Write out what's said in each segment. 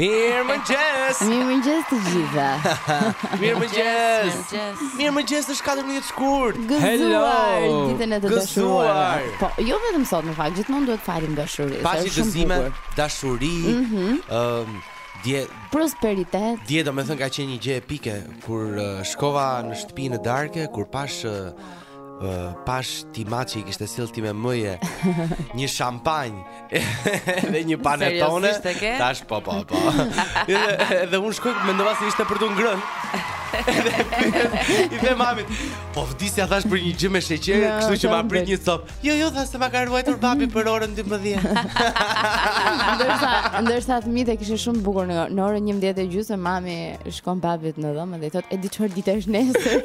Mirëmëngjes Mirëmëngjes të gjithëve Mirëmëngjes Mirëmëngjes është 14 shkurt Gëzuar Ditën e të dashuruarve Po, jo vetëm sot në fakt Gjithmonë duhet të falim dashuri Paçi gëzime Dashuri mm -hmm. um, Dje Prosperitet Dje domethënë ka qenë një gjë epike Kur uh, shkova në shtëpi në darkë Kur pashë uh, uh, pashë ti maçi kishte sjellë im atë një shampanjë dhe një panetone tash po po po dhe unë shkoj mendova se ishte për të ngrënë i thashë mamit po vdisja thashë për një gjë me sheqer no, kështu që ma prit një copë jo jo tha se ma ka ruajtur babi për orën 12 ndërsa ndërsa fëmijët e kishin shumë bukur në orën 11 e gjysmë mami Shkon babit në dhomë dhe i thotë, e di çfarë dite është nesër.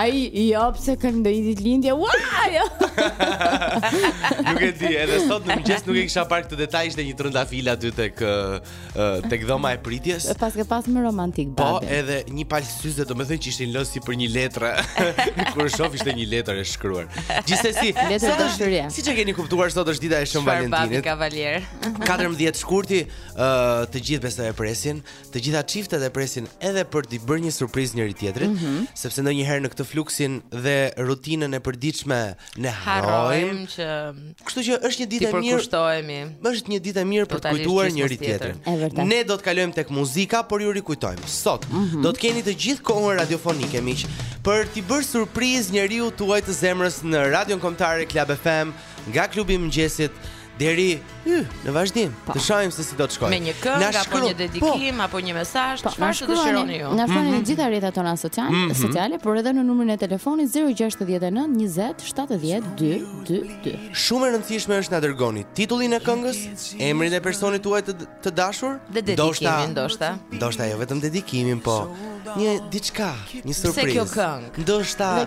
Ai, jo, pse kam ndonjë ditëlindje, ua, jo. nuk e di, edhe sot në mëngjes nuk e kisha parë këtë detaj, ishte një trëndafil aty tek, tek dhoma e pritjes. Paske pas më romantik, po, babi. Po, edhe një palë syze, domethënë që ishte lënë sipër një letre, kur shoh ishte një letër e shkruar. Gjithsesi, sot është, siç e keni kuptuar, sot është dita e Shën Valentinit. Çfarë babi kavalier. 14 shkurti, Uh, të gjithë besoj e presin, të gjitha çiftet e presin edhe për t'i bërë një surprizë njëri tjetrit, mm -hmm. sepse ndonjëherë në këtë fluksin dhe rutinën e përditshme ne harrojmë që Kështu që është një ditë e mirë. Përkushtohemi. Është një ditë e mirë për të kujtuar njëri tjetrin. Ne do të kalojmë tek muzika, por ju rikujtojmë. Sot mm -hmm. do të keni të gjithë kohën radiofonike miq për t'i bërë surprizë njeriut tuaj të zemrës në Radion Kombëtare Club FM nga klubi i mëngjesit Deri yh, në vazhdim. Po. Të shohim se si do të shkojë. Me një këngë apo një po. dedikim po, apo një mesazh, po, çfarë të dëshironi ju? Na shkruani në mm -hmm. të gjitha rrjetet tona sociale, mm -hmm. sociale, por edhe në numrin e telefonit 069 20 70 222. Shumë e rëndësishme është na dërgoni titullin e këngës, emrin e personit tuaj të, të dashur, dhe dedikimin ndoshta. Ndoshta jo vetëm dedikimin, po një diçka, një surprizë. Pse kjo këngë? Ndoshta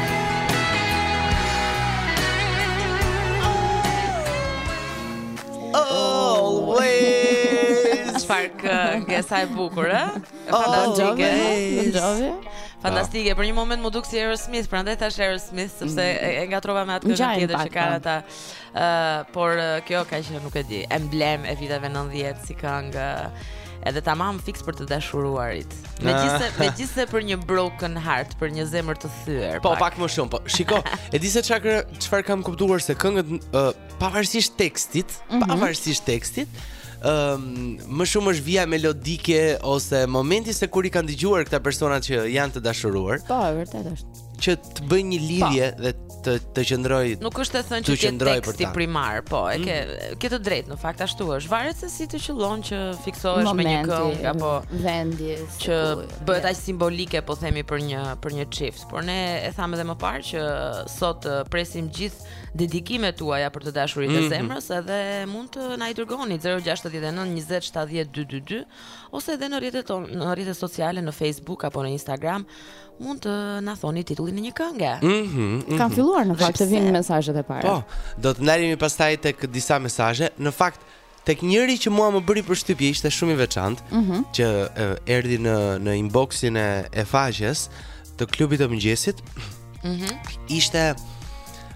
e sa e bukur, ë? Oh, fantastike. Jovi. Fantastike. Për një moment m'u duk si Aerosmith, prandaj thashë Aerosmith sepse mm. e ngatërrova me atë këngën tjetër që kanë ata. Uh, por uh, kjo ka qenë nuk e di Emblemë e viteve 90 si këngë uh, edhe tamam fiks për të dashuruarit. Ah. Megjithëse, megjithëse për një broken heart, për një zemër të thyer. Po, pak. pak më shumë, po. Shiko, e di se çfarë kam kuptuar se këngët uh, pavarësisht tekstit, mm -hmm. pavarësisht tekstit, Um, më shumë është vija melodike ose momenti se kur i kanë dëgjuar këta persona që janë të dashuruar. Po, vërtet është. që të bëj një lidhje pa. Po. dhe të të qëndroj. Nuk është të thënë që të jetë teksti primar, po, e ke mm. ke të drejtë në fakt ashtu është. Varet se si të qëllon që fiksohesh me një këngë apo vendi që bëhet aq simbolike, po themi për një për një çift. Por ne e thamë edhe më parë që sot presim gjithë dedikimet tuaja për të dashurin e mhm. zemrës edhe mund të na i dërgoni 069 20 70 222 ose edhe në rrjetet në rrjetet sociale në Facebook apo në Instagram Mund të na thoni titullin e një kënge? Mhm. Mm mm -hmm. Kanë filluar në fakt të vinë mesazhet e para. Po, do të ndalemi pastaj tek disa mesazhe. Në fakt, tek njëri që mua më bëri përshtypje ishte shumë i veçantë, mm -hmm. që erdhi në në inboxin e e faqes të klubit të mëngjesit. Mhm. Mm ishte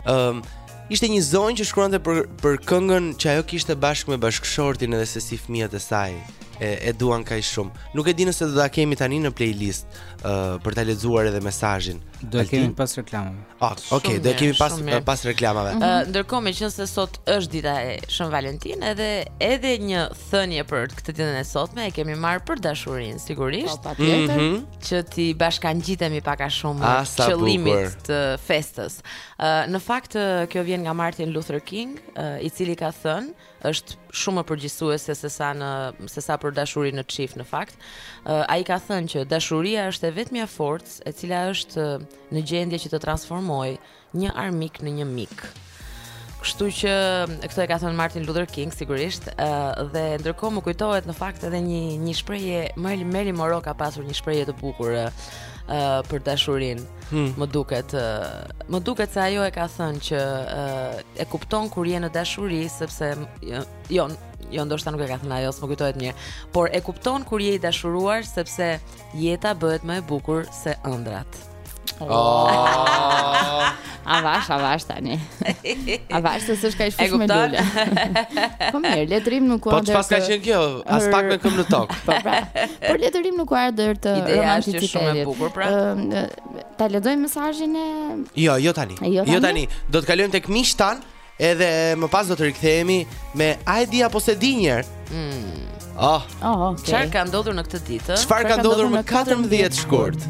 ëm um, Ishte një zonjë që shkruante për për këngën që ajo kishte bashkë me bashkëshortin edhe se si fëmijët e saj e, e duan kaq shumë. Nuk e di nëse do ta kemi tani në playlist. uh, për ta lexuar edhe mesazhin. Do e kemi pas reklamave. Ah, okay, do e kemi pas uh, pas reklamave. Ëh, uh, ndërkohë meqenëse sot është dita e Shën Valentin, edhe edhe një thënie për këtë ditën e sotme e kemi marrë për dashurinë, sigurisht. Po, patjetër. Mm -hmm. Që t'i bashkëngjitemi pak a shumë ah, qëllimit të festës. Ëh, uh, në fakt kjo vjen nga Martin Luther King, uh, i cili ka thënë, është shumë më përgjithësuese se sa në se sa për dashurinë në çift në fakt. Uh, Ai ka thënë që dashuria është e vetmja forcë e cila është në gjendje që të transformojë një armik në një mik. Kështu që këtë e ka thënë Martin Luther King sigurisht, ë uh, dhe ndërkohë më kujtohet në fakt edhe një një shprehje Marilyn Monroe ka pasur një shprehje të bukur ë uh, për dashurinë. Hmm. Më duket, më duket se ajo e ka thënë që e kupton kur je në dashuri sepse jo, jo, jo ndoshta nuk e ka thënë ajo, s'më kujtohet mirë, por e kupton kur je i dashuruar sepse jeta bëhet më e bukur se ëndrrat. Oh. avash, avash tani. Avash se s'është kaq fushë me lule. Po mirë, le të rrim në kuadër. Po çfarë ka qenë kjo? Aspak me këmbë në tokë. Po pra. Por le të rrim në kuadër të romantikës. Është shumë e bukur pra. Ta lexoj mesazhin e Jo, jo tani. Jo, jo tani. Do të kalojmë tek miqtë tanë, edhe më pas do të rikthehemi me E di apo s'e di njëherë. Mm. Oh. Oh, okay. Çfarë ka ndodhur në këtë ditë? Çfarë ka ndodhur më 14 shkurt?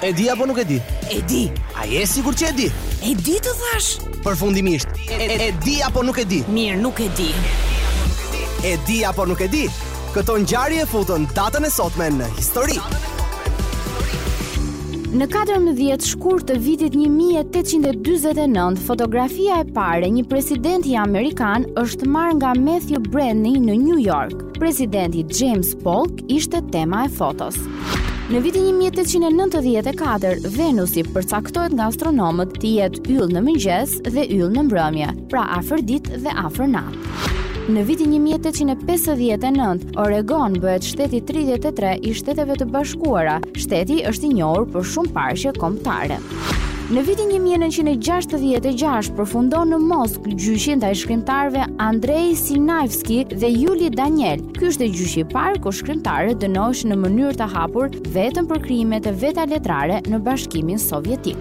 E di apo nuk e di? E di. A je e sigurt që e di? E di të thashë. Përfundimisht, e, e, e di apo nuk e di? Mirë, nuk e di. E di apo nuk e di? Këto ngjarje e futën datën e sotme në histori. Në 14 shkurt të vitit 1849, fotografia e parë e një presidenti amerikan është marrë nga Matthew Brady në New York. Presidenti James Polk ishte tema e fotos. Në vitin 1894, Venusi përcaktohet nga astronomët të jetë yll në mëngjes dhe yll në mbrëmje, pra afër ditë dhe afër natë. Në vitin 1859, Oregon bëhet shteti 33 i Shteteve të Bashkuara. Shteti është i njohur për shumë parqe kombëtare. Në vitin 1966 përfundon në Moskë gjyqi ndaj shkrimtarëve Andrei Sinjavski dhe Juli Daniel, Ky është gjyqi i parë ku shkrimtarët dënoheshin në mënyrë të hapur vetëm për krijimet e veta letrare në Bashkimin Sovjetik.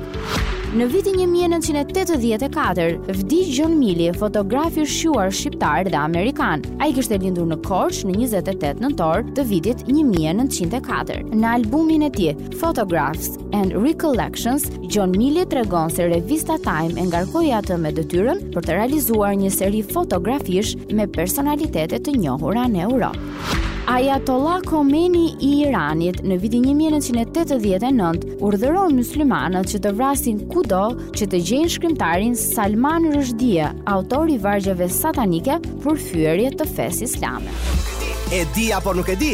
Në vitin 1984, vdiq Gjon Mili, fotograf i shquar shqiptar dhe amerikan. Ai kishte lindur në Korçë në 28 nëntor të vitit 1904. Në albumin e tij, Photographs, and Recollections, Gjon Mili tregon se revista Time e ngarkoi atë me detyrën për të realizuar një seri fotografish me personalitete të njohura në Europë. Ayatollah Khomeini i Iranit në vitin 1989 urdhëron myslimanët që të vrasin kudo që të gjejnë shkrimtarin Salman Rushdie, autor i vargjeve satanike për fyerje të fesë islame. E di apo nuk e di?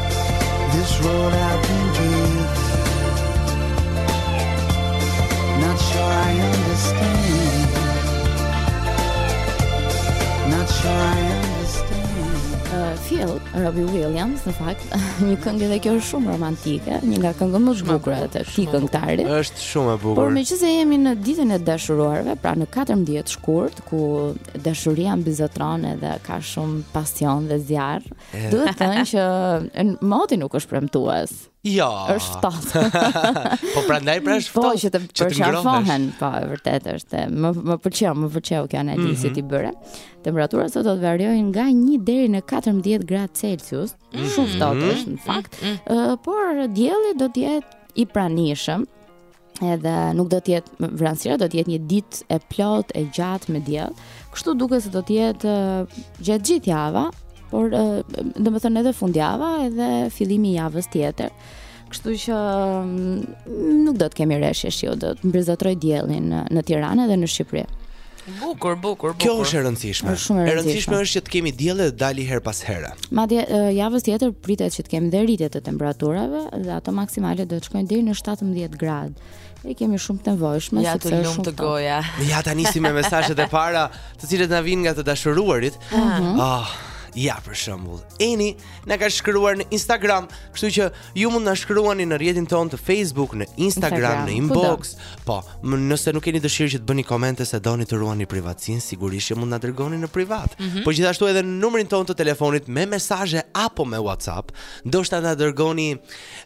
Robbie Williams në fakt, një këngë edhe kjo është shumë romantike, një nga këngët më të bukura të këtij këngëtari. Është shumë e bukur. Por meqenëse jemi në ditën e dashuruarve, pra në 14 shkurt ku dashuria mbizotron edhe ka shumë pasion dhe zjarr, Duhet thënë që moti nuk është premtues. Jo. Është ftohtë. po prandaj pra është po, ftohtë. Po që të përqafohen, po e vërtetë është. Më më pëlqeu, më pëlqeu kjo analizë mm -hmm. që ti bëre. Temperaturat sot do të variojnë nga 1 deri në 14 gradë Celsius. Mm -hmm. Shumë ftohtë është në fakt. Mm -hmm. uh, por dielli do të jetë i pranishëm edhe nuk do të jetë vranësira, do të jetë një ditë e plotë e gjatë me diell. Kështu duket se do të jetë gjatë gjithë java, por domethënë edhe fundjava edhe fillimi i javës tjetër. Kështu që nuk do të kemi reshje shiu, do të mbizotërojë dielli në Tiranë edhe në Shqipëri. Bukur, bukur, bukur. Kjo është e rëndësishme. Është shumë e rëndësishme. E rëndësishme është që të kemi diell dhe të dali herë pas here. Madje javës tjetër pritet që të kemi dhe rritje të temperaturave dhe ato maksimale do të shkojnë deri në 17 gradë. E kemi shumë të nevojshme ja, sepse është shumë të goja. Ja ta nisim me mesazhet e para, të cilat na vijnë nga të dashuruarit. Mhm. Ah, uh -huh. oh, ja për shembull. Eni na ka shkruar në Instagram, kështu që ju mund na shkruani në rrjetin tonë të Facebook, në Instagram, Instagram në inbox. Po, nëse nuk keni dëshirë që të bëni komente se doni të ruani privatësinë, sigurisht që mund na dërgoni në privat. Mm -hmm. Po gjithashtu edhe në numrin tonë të telefonit me mesazhe apo me WhatsApp, ndoshta na dërgoni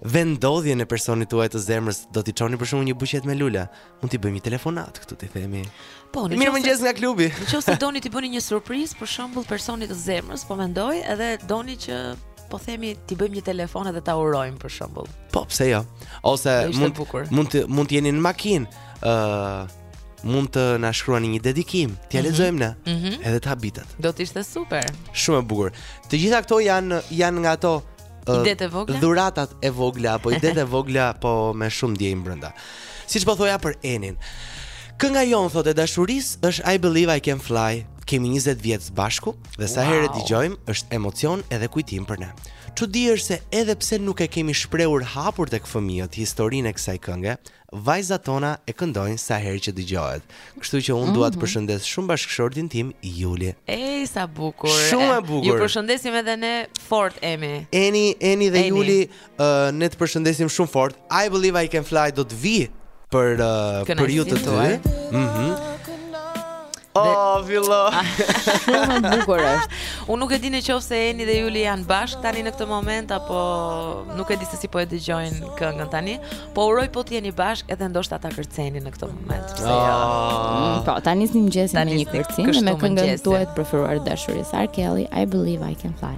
vendodhjen e personit tuaj të zemrës, do t'i çoni për shembull një buqet me lule. Mund t'i bëjmë një telefonat këtu t'i themi. Po, mirëmëngjes nga klubi. Në qoftë se doni t'i bëni një surprizë për shembull personit të zemrës, po mendoj edhe doni që po themi t'i bëjmë një telefon edhe ta urojmë për shembull. Po, pse jo? Ose mund mund të mund të jeni në makinë, ë uh, mund të na shkruani një dedikim, t'ia mm -hmm. lexojmë ne, mm -hmm. edhe të habitet. Do të ishte super. Shumë e bukur. Të gjitha këto janë janë nga ato Idet e vogla? Dhuratat e vogla, apo idet e vogla, po me shumë ndjenjë brenda. Siç po thoja për Enin. Kënga jonë, thotë, e dashurisë, është I Believe I Can Fly. Kemi 20 vjet së bashku, dhe sa wow. herë e dëgjojmë, është emocion edhe kujtim për ne. Çudi është se edhe pse nuk e kemi shprehur hapur tek fëmijët historinë e kësaj kënge, Vajzat tona e këndojnë sa herë që dëgjohet. Kështu që unë dua të përshëndes shumë bashkëshortin tim, Juli. Ej sa bukur. Shumë e bukur. Ju përshëndesim edhe ne fort Eni. Eni, Eni dhe Juli, ë, ne të përshëndesim shumë fort. I believe I can fly do të vijë për ë, për ju të dy. Mhm. Oh, Vilo. Shumë e bukur është. Unë nuk e di nëse Eni dhe Juli janë bashkë tani në këtë moment apo nuk e di se si po e dëgjojnë këngën tani, po uroj po të jeni bashkë edhe ndoshta ta kërceni në këtë moment. Pse jo? Ah. Po, ta nisim mëngjesin me një kërcim me këngën tuaj të preferuar të dashurisë R. Kelly, I believe I can fly.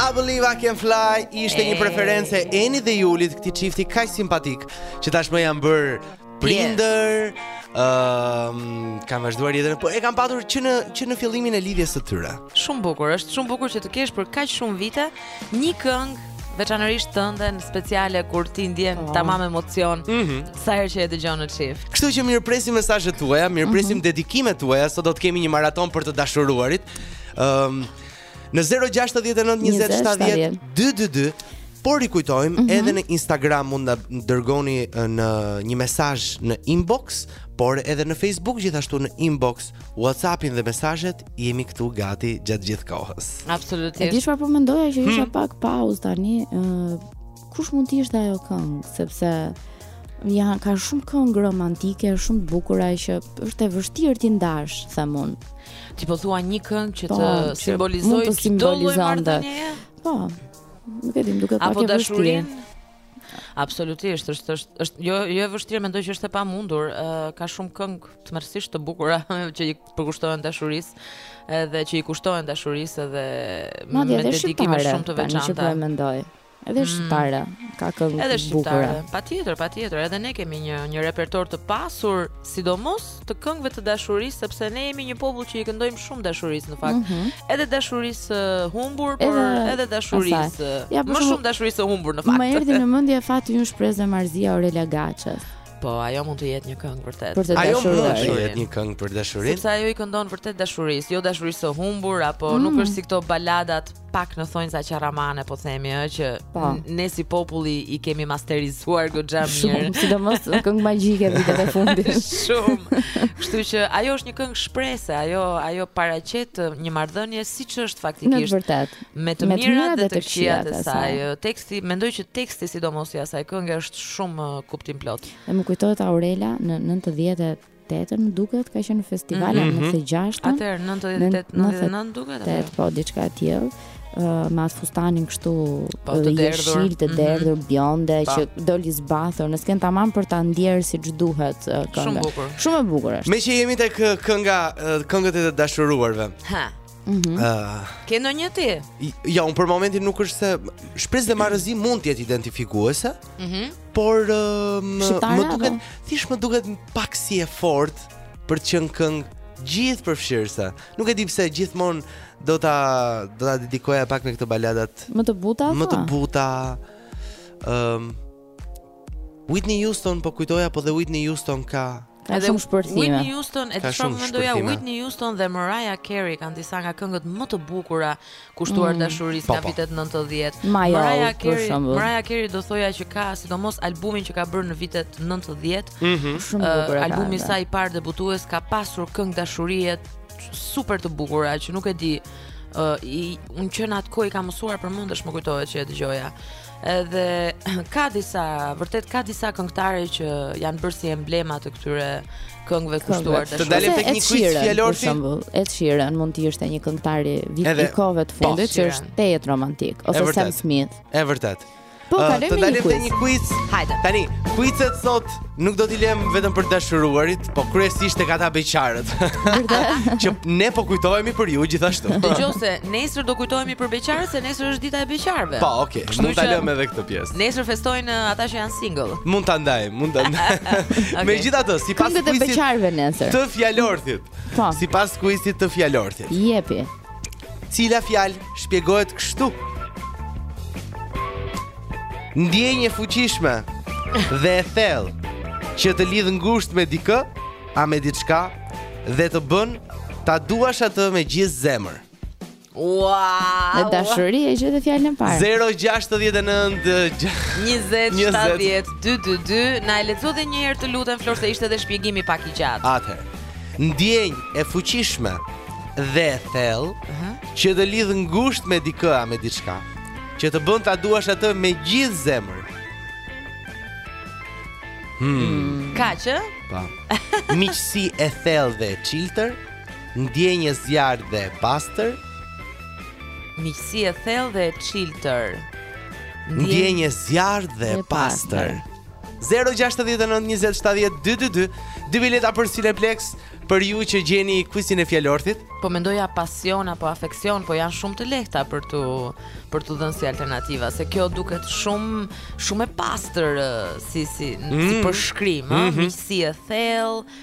I believe I can fly ishte një preferencë e Enit dhe Julit, këtij çifti kaq simpatik, që tashmë janë bërë prindër. Ëm, um, kanë vazhduar jetën, po e kanë patur që në që në fillimin e lidhjes së tyre. Shumë bukur, është shumë bukur që të kesh për kaq shumë vite një këngë veçanërisht tënden speciale kur ti ndjen oh. tamam emocion mm -hmm. sa herë që e dëgjon në çift. Kështu që mirëpresim mesazhet tuaja, mirëpresim mm -hmm. dedikimet tuaja, sot do të kemi një maratonë për të dashuruarit. Ëm um, Në 069 20 70 222 po rikujtojmë mm -hmm. edhe në Instagram mund të na dërgoni një mesazh në inbox, por edhe në Facebook gjithashtu në inbox, WhatsAppin dhe mesazhet jemi këtu gati gjatë gjithë kohës. Absolutisht. E di çfarë po mendoja që isha mm. pak pauzë tani, kush mund të ishte ajo këngë, sepse ja ka shumë këngë romantike, shumë të bukura që është e vështirë t'i ndash, them un. Ti po thua një këngë që po, të simbolizojë çdo lloj marrëdhënie? Po. Nuk e di, duket pak e vështirë. Absolutisht, është është është jo jo e vështirë, mendoj që është e pamundur. Ë uh, ka shumë këngë tmerrësisht të bukura që i përkushtohen dashurisë, edhe që i kushtohen dashurisë edhe me dedikime shumë të veçanta. Madje edhe shqiptarët, që po e mendoj. Edhe mm. shqiptare mm. ka këngë edhe shqiptare. Patjetër, patjetër, edhe ne kemi një një repertor të pasur, sidomos të këngëve të dashurisë, sepse ne jemi një popull që i këndojmë shumë dashurisë në fakt. Mm -hmm. Edhe dashurisë së humbur, por edhe, edhe dashurisë. Ja, më shumë dashurisë së humbur në fakt. Më erdhi në mendje Fati ynë shpresë e marrëzi e Aurela Gaçës. Po, ajo mund të jetë një këngë vërtet. Vërtet ajo mund të jetë një këngë për dashurinë. Sepse ajo i këndon vërtet dashurisë, jo dashurisë së humbur apo mm. nuk është si këto baladat pak në thonjza qaramane po themi ë që po. ne si popull i kemi masterizuar goxha mirë. Shumë, sidomos Kënga Magjike vitet e fundit. Shumë. Kështu që ajo është një këngë shprese, ajo ajo paraqet një marrëdhënie siç është faktikisht. Në vërtet. Me të mirat dhe të këqijat e saj. Teksti, mendoj që teksti sidomos i asaj kënge është shumë uh, kuptimplotë. E më kujtohet Aurela në 90 Tetën më duket ka qenë në festival mm -hmm. në 96-ën. Atëherë 98 99 duket atë. Po diçka e tillë. Uh, me atë fustanin kështu jeshil, të mhm. derdhur mm -hmm. bjonde. Po. që doli zbathur, në skenë tamam për ta ndjerë siç duhet uh, këngën. Shumë bukur. Shumë e bukur është. Meqë jemi tek kënga këngët e të dashuruarve. Ha. Mhm. Ëh, Ke ndonjë ti? jo, un për momentin nuk është se shpresë dhe marrëzi mund të jetë identifikuese, Mhm. por ëh, më, Shqiptare, më duket apo? thjesht më duket pak si e fortë për të qenë këngë gjithëpërfshirëse. Nuk e di pse gjithmonë do ta do ta dedikoja pak me këto baladat Më të buta? më të thua? buta. Ëm Whitney Houston po kujtoja, po dhe Whitney Houston ka Ka shumë shpërthime. Whitney Houston, e çfarë mendoja Whitney Houston dhe Mariah Carey kanë disa nga këngët më të bukura kushtuar mm, dashurisë nga vitet 90. Mariah Carey, Mariah Carey do thoja që ka sidomos albumin që ka bërë në vitet 90. Mhm. Shumë bukur. Albumi i saj i parë debutues ka pasur këngë dashurie super të bukura që nuk e di. Uh, i, unë që në atë kohë i kam mësuar përmendësh më kujtohet që e dëgjoja Edhe ka disa, vërtet ka disa këngëtare që janë bërë si emblema të këtyre këngëve kushtuar dashurisë. Të dalim tek një quiz fjala vjen Ed Sheeran mund të ishte një këngëtar i kohëve të fundit që është tejet romantik ose Sam Smith. Është vërtet. Po, uh, të dalim tek një quiz. Hajde. Tani, quizet sot Nuk do t'i lëmë vetëm për dashuruarit, po kryesisht tek ata beqarët. që ne po kujtohemi për ju gjithashtu. Dëgjo se nesër do kujtohemi për beqarët, se nesër është dita e beqarëve. Po, okay. Kështu mund ta lëmë edhe këtë pjesë. Nesër festojnë uh, ata që janë single. Mund ta ndaj, mund ta ndaj. okay. Megjithatë, sipas kuizit të beqarëve nesër. Të fjalorthit. Po. Sipas kuizit të fjalorthit. Jepi. Cila fjalë shpjegohet kështu? Ndjenjë e fuqishme dhe e thellë që të lidh ngushtë me dikë, a me diçka dhe të bën ta duash atë me gjithë zemër. Wow. E dashur e gjeta fjalën e parë. 069 20 70 222 na e lexo edhe një herë të lutem Flor se ishte edhe shpjegimi pak i gjatë. Atëherë. ndjenjë e fuqishme dhe e thellë Aha. që të lidh ngushtë me dikë a me diçka, që të bën ta duash atë me gjithë zemër. Hmm. Kaq, ë? Po. Miqësi e thellë dhe e çiltër, ndjenjë e zjarrtë dhe e pastër. Miqësi e thellë dhe e çiltër. Ndjenjë e zjarrtë dhe e pastër. 069 20 70 222 Dy bileta për Cineplexx Për ju që gjeni kuizin e fjalorthit Po mendoja pasion apo afeksion Po janë shumë të lehta për t'u Për t'u dhënë si alternativa Se kjo duket shumë Shumë e pastër Si, si, mm. si mhm. përshkrim mm -hmm. Miqësi e thellë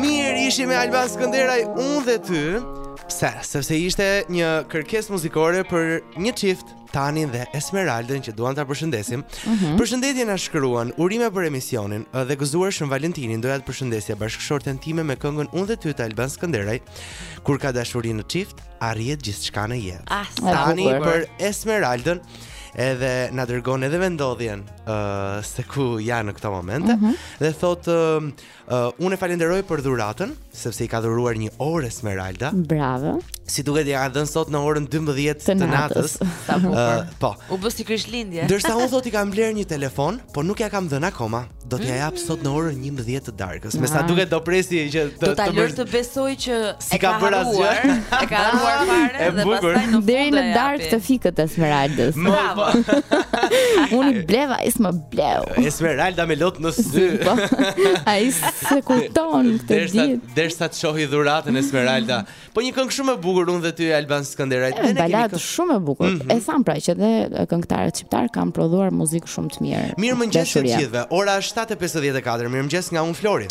Mirë, ishim me Alban Skënderaj, unë dhe ty Pse, sepse ishte një kërkesë muzikore për një çift Tanin dhe Esmeraldën që duam ta përshëndesim. Mm -hmm. Përshëndetje na shkruan, urime për emisionin dhe gëzuar Shën Valentinin. Doja të përshëndesja bashkëshorten time me këngën Unë dhe ty të Alban Skënderaj. Kur ka dashuri në çift, arrihet gjithçka në jetë. Ah, Tani për Esmeraldën edhe na dërgon edhe vendodhjen uh, se ku janë në këto momente mm -hmm. dhe thotë uh, uh, unë e falënderoj për dhuratën sepse i ka dhuruar një orë Esmeralda. Bravo. Si duket ia ka dhënë sot në orën 12 të, të natës. uh, po. U bë si Krishtlindje. Ndërsa unë thotë i kam blerë një telefon, por nuk ia kam dhënë akoma. Do t'ia jap mm. sot në orën 11 të darkës. Me sa ah. duket do presë që të, do ta lërë të besojë që S'i ka bërë asgjë? E ka harruar fare dhe pastaj në fund deri në darkë të fikët Esmeraldës. Bravo. Unë i bleva ai s'më bleu. Esmeralda me lot në sy. Po. Ai s'e kujton këtë ditë. Derisa derisa të shohë dhuratën Esmeralda. Po një këngë shumë e bukur unë dhe ty Alban Skënderaj. Është baladë shumë e bukur. Mhm. E thamë pra që dhe këngëtarët shqiptarë kanë prodhuar muzikë shumë të mirë. Mirëmëngjes të gjithëve. Ora është 7:54. Mirëmëngjes nga unë Flori.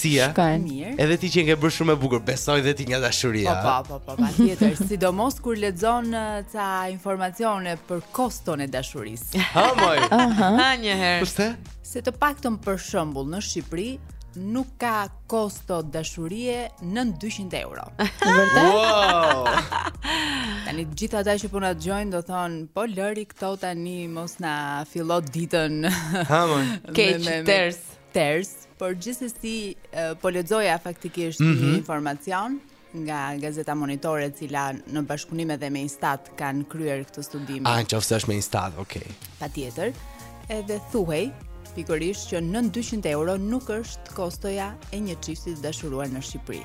Si je? Edhe ti qenke bërë shumë e bukur, besoj dhe ti nga dashuria. Po, po, po, po, patjetër, sidomos kur lexon ca informacione për koston e dashurisë. Ha moj. Ha një herë. Përse? Se të paktën për shembull në Shqipëri nuk ka kosto dashurie nën 200 euro. Vërtet? Wow. Tani gjithë ata që po na dëgjojnë do thonë, po lëri këto tani mos na fillo ditën. Ha më. Keq ters. ters, por gjithsesi po lexoja faktikisht mm -hmm. një informacion nga gazeta Monitor e cila në bashkëpunim edhe me Instat kanë kryer këtë studim. Ah, nëse është me Instat, okay. Patjetër. Edhe thuhej pikërisht që nën 200 euro nuk është kostoja e një çifti të dashuruar në Shqipëri.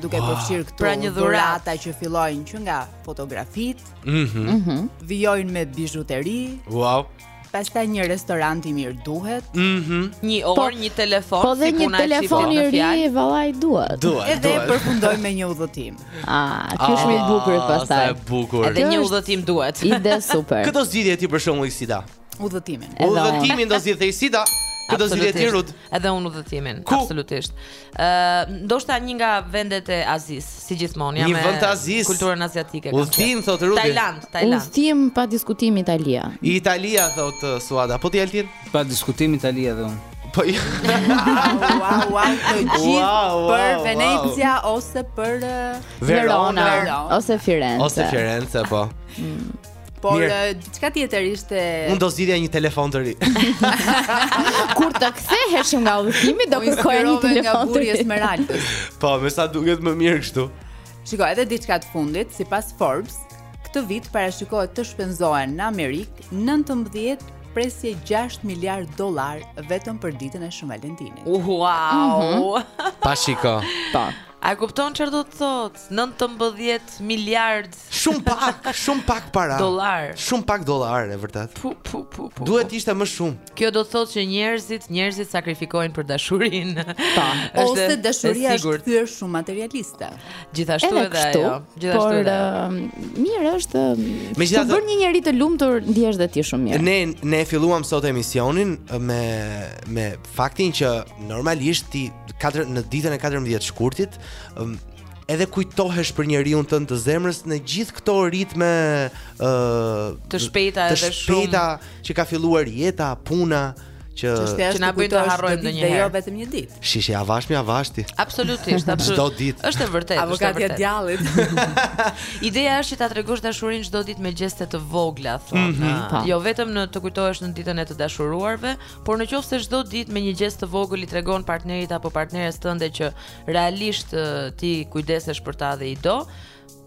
Duke oh, përfshirë këtu pra një dhurata që fillojnë që nga fotografitë, mm -hmm. vijojnë me bizhuteri, wow. Pastaj një restorant i mirë duhet. Mhm. Mm një po, orë, një telefon, po dhe si një telefon i ri, vallai duhet. Duhet. Edhe duhet. përfundoj me një udhëtim. Ah, kjo është më e ah, bukur pastaj. Sa e bukur. Edhe një udhëtim duhet. Ide super. Kë do zgjidhje ti për shembull Isida. Udhëtimin. Udhëtimin do zgjidhte Isida. Kë do zgjidhje ti Rudi. Edhe unë udhëtimin, absolutisht. ndoshta një nga vendet e Azisë, si gjithmonë, jam një vend të Azisë. Kulturën aziatike. Udhëtim thotë Rudi. Tajlandë, Tajlandë. Udhëtim pa diskutim Italia. Italia thotë uh, Suada. Po ti Altin? Pa diskutim Italia dhe unë. Po jo. Wow, wow, të gjithë për Venecia ose për uh, Verona, ose Firenze. Ose Firenze, po. Mm. Por diçka tjetër ishte? Unë do zgjidhja një telefon të ri. Kur të kthehesh nga udhëtimi do kërkoja një telefon nga burri Esmeralda. Po, me sa duket më mirë kështu. Shiko edhe diçka të fundit, sipas Forbes, këtë vit parashikohet të shpenzohen në Amerikë 19 presje 6 miliardë dollarë vetëm për ditën e Shën Valentinit. Wow! Mm -hmm. Pa shiko. Pa. A e kupton çfarë do të thotë? Nëntëmbëdhjetë miliardë. Shumë pak, shumë pak para. Dollarë. Shumë pak dollarë, e vërtetë. Pu pu pu pu. Duhet të ishte më shumë. Kjo do të thotë që njerëzit, njerëzit sakrifikojnë për dashurinë. Po, ose dashuria është kthyer shumë materialiste. Gjithashtu edhe, edhe ajo, gjithashtu edhe. Por mirë është të bësh njerëz të lumtur, ndihesh edhe ti shumë mirë. Ne e filluam sot emisionin me me faktin që normalisht në ditën e 14 shkurtit um, edhe kujtohesh për njeriun tënd të zemrës në gjithë këto ritme ë uh, të shpejta edhe shumë të shpejta që ka filluar jeta, puna që që na bëjnë të harrojmë ndonjëherë. Jo vetëm një ditë. Shishi avashmi avashti. Absolutisht, absolutisht. Çdo ditë. Është e vërtetë, është e vërtetë. Avokati i djallit. Ideja është që ta tregosh dashurinë çdo ditë me gjeste të vogla, thonë. Mm -hmm, jo vetëm në të kujtohesh në ditën e të dashuruarve, por në qoftë se çdo ditë me një gjest të vogël i tregon partnerit apo partneres tënde që realisht ti kujdesesh për ta dhe i do,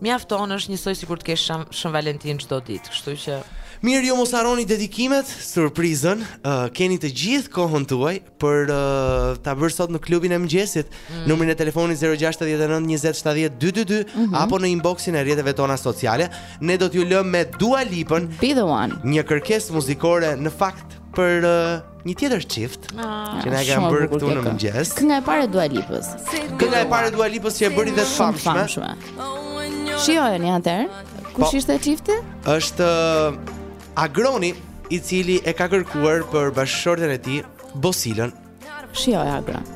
mjafton është njësoj sikur të kesh Shën Valentin çdo ditë, kështu që Mirë, ju mos harroni dedikimet, surprizën. Uh, keni të gjithë kohën tuaj për uh, ta bërë sot në klubin e mëngjesit. Mm. Numrin e telefonit 069 20 70 222 mm -hmm. apo në inboxin e rrjeteve tona sociale. Ne do t'ju lëmë me Dua Lipën. Be the one. Një kërkesë muzikore në fakt për uh, Një tjetër çift ah, që na kanë bërë këtu në mëngjes. Kënga e parë e Dua Lipës. Kënga e parë e Dua Lipës që e bëri dhe të famshme. Shijojeni atëherë. Kush po. ishte çifti? Është uh, Agroni, i cili e ka kërkuar për bashkëshorten e tij, Bosilën. Shijoje Agron.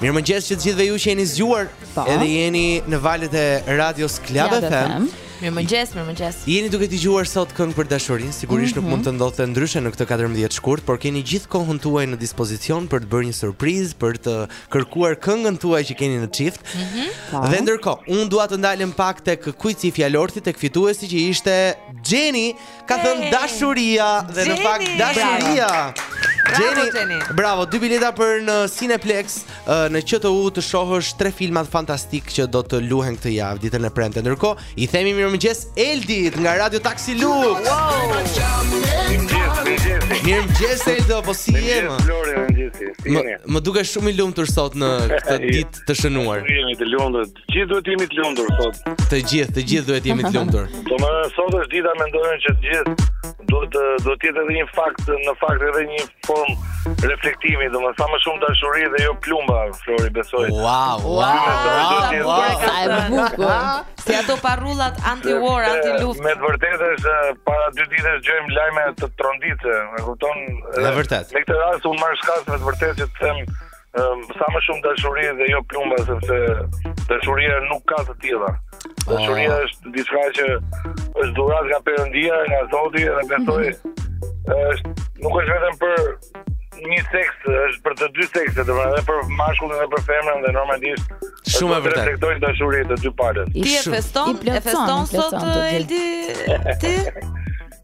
Mirë mëngjes që të gjithëve ju që jeni zgjuar po. edhe jeni në valët e radios Club FM. Mirë mëngjes, mirë mëngjes. Jeni duke dëgjuar sot këngë për dashurinë, sigurisht mm -hmm. nuk mhm. mund të ndodhte ndryshe në këtë 14 shkurt, por keni gjithë kohën tuaj në dispozicion për të bërë një surprizë, për të kërkuar këngën tuaj që keni në çift. Mm -hmm. Dhe ndërkohë, unë dua të ndalem pak tek kuizi Fjalorthi tek fituesi që ishte Xheni Ka thënë dashuria dhe në fakt dashuria. Bravo Xheni. Bravo, dy bileta për në Cineplex, në QTU të shohësh tre filmat fantastik që do të luhen këtë javë, ditën e premte. Ndërkohë, i themi mirëmëngjes Eldit nga Radio Taxi Lux. Wow. Mirëmëngjes Eldo, po si je më? Më, më dukesh shumë i lumtur sot në këtë ditë të shënuar. Jemi të lumtur, Të gjithë duhet të jemi të lumtur sot. Të gjithë, të gjithë duhet të jemi të lumtur. Domethënë sot është dita mendoj që të gjithë duhet të duhet të jetë edhe një fakt në fakt edhe një formë reflektimi, domethënë sa më shumë dashuri dhe jo plumba, Flori besoj. Wow, wow, wow, sa e bukur. Si ato parullat anti-war, anti-luftë. Me të vërtetë është para dy ditësh dëgjojmë lajme tronditëse, e kupton? Në vërtet. Në këtë rast unë marr shkas me të vërtetë që të them sa më shumë dashuri dhe jo plumba sepse dashuria nuk ka të tilla. Dashuria oh. është diçka që është dhuratë nga Perëndia, nga Zoti dhe besoj është nuk është vetëm për një seks, është për të dy sekse, do të thotë edhe për mashkullin dhe për femrën dhe normalisht shumë e vërtetë. Respektojnë dashurinë të dy palët. Ti e feston, e feston sot Eldi ti?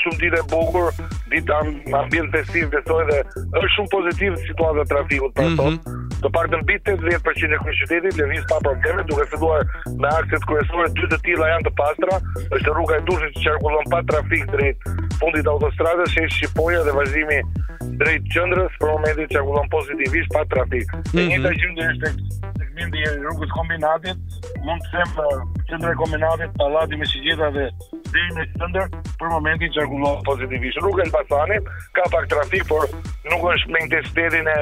shumë ditë e bukur, ditë me ambient festiv besoj dhe është shumë pozitive situata e trafikut për sot. Mm -hmm. Të paktën mbi 80% e kryeqytetit lëviz pa probleme, duke filluar me akset kryesore dy të tilla janë të pastra, është rruga e Durrësit që qarkullon pa trafik drejt fundit të autostradës, sheshi Shqiponja dhe vazhdimi drejt qendrës për momentin qarkullon pozitivisht pa trafik. Mm -hmm. E mhm. njëjta gjendje është segmenti i rrugës Kombinatit, mund të them qendra e Kombinatit, Pallati me Shigjeta dhe deri në qendër për momentin qarkullon pozitivisht. Rruga e Elbasanit ka pak trafik, por nuk është me intensitetin e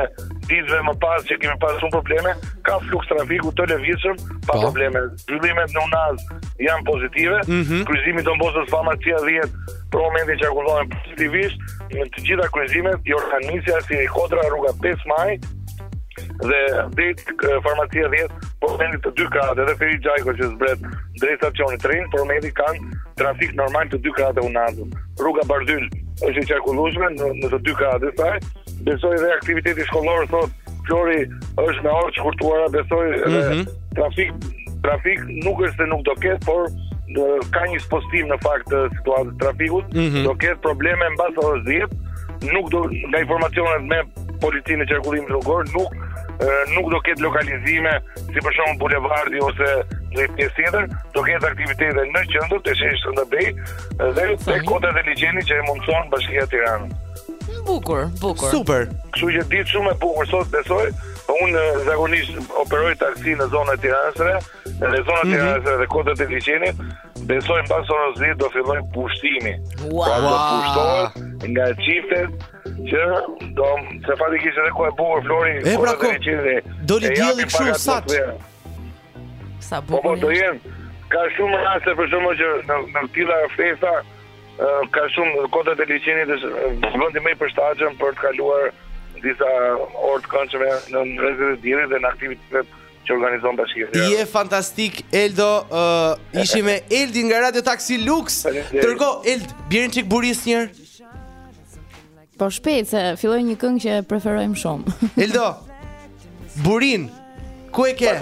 ditëve më pas që kemi pas shumë probleme. Ka fluks trafiku të lëvizshëm pa po. probleme. Zhvillimet në Unazë janë pozitive. Mm -hmm. Kryqëzimi Don Bosko Farmacia 10 për momentin qarkullon pozitivisht në të gjitha kryqëzimet, Jordan Misja, Siri Kodra, rruga 5 Maj, dhe drejt Farmacia 10 po mendi të dy krahat edhe Ferit Xhajko që zbret drejt stacionit trenit për momentin kanë trafik normal të dy krahat e unazës rruga Bardhyl është e qarkullueshme në, në të dy krahat e saj besoj edhe aktiviteti shkollor sot Flori është me orë të shkurtuara besoj mm -hmm. trafik trafik nuk është se nuk do ketë por ka një spostim në fakt të situatës së trafikut mm -hmm. do ketë probleme mbas orës 10 nuk do nga informacionet me Policinë e qarkullimit rrugor nuk nuk do ketë lokalizime si për shembull bulevardi ose një pjesë tjetër, do ketë aktivitete në qendër te sheshi Skënderbej dhe te kodrat e liqenit që e mundëson bashkia Tiranë. Bukur, bukur. Super. Kështu që ditë shumë e bukur sot besoj, po unë zakonisht operoj taksinë në zonën e Tiranës, në zonën e mhm. Tiranës dhe kodrat e liqenit, besoj mbas orës 10 do filloj pushtimi. Wow. Pra do pushtohet nga çiftet, Që thotë fati kishte edhe kohë e bukur Flori. E pra po. Doli dielli kështu sa. Sa bukur. Po, po do jenë. Ka shumë raste për shkakun që në në tilla festa ka shumë kodrat e liqenit është vendi më i përshtatshëm për të kaluar disa orë të këndshme në rrezet e diellit dhe në aktivitetet që organizon bashkia. Je fantastik Eldo, uh, ishim me Eldin nga Radio Taxi Lux. Dërgo Eld, bjeri çik burisë një Po shpejt se filloj një këngë që e preferojmë shumë. Eldo. Burin. Ku e ke?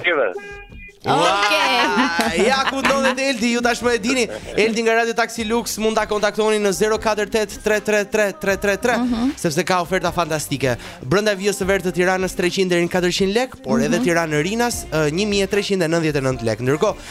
Okay. ja ku ndodhet Eldi, ju tashmë e dini. Eldi nga Radio Taxi Lux mund ta kontaktoni në 0483333333 mm -hmm. sepse ka oferta fantastike. Brenda vijës së verdhë të Tiranës 300 deri në 400 lekë, por mm -hmm. edhe mhm. Tiranë Rinas 1399 lekë. Ndërkohë,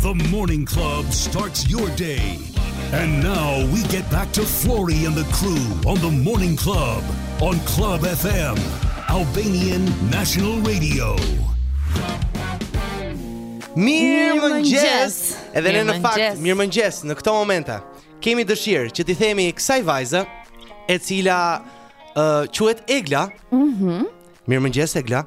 The morning club starts your day. And now we get back to Flori and the crew on the morning club on Club FM, Albanian National Radio. Mirëmëngjes Edhe ne në fakt Mirëmëngjes Në këto momente Kemi dëshirë që t'i themi kësaj vajze E cila uh, Quhet Egla mm -hmm. Mirëmëngjes Egla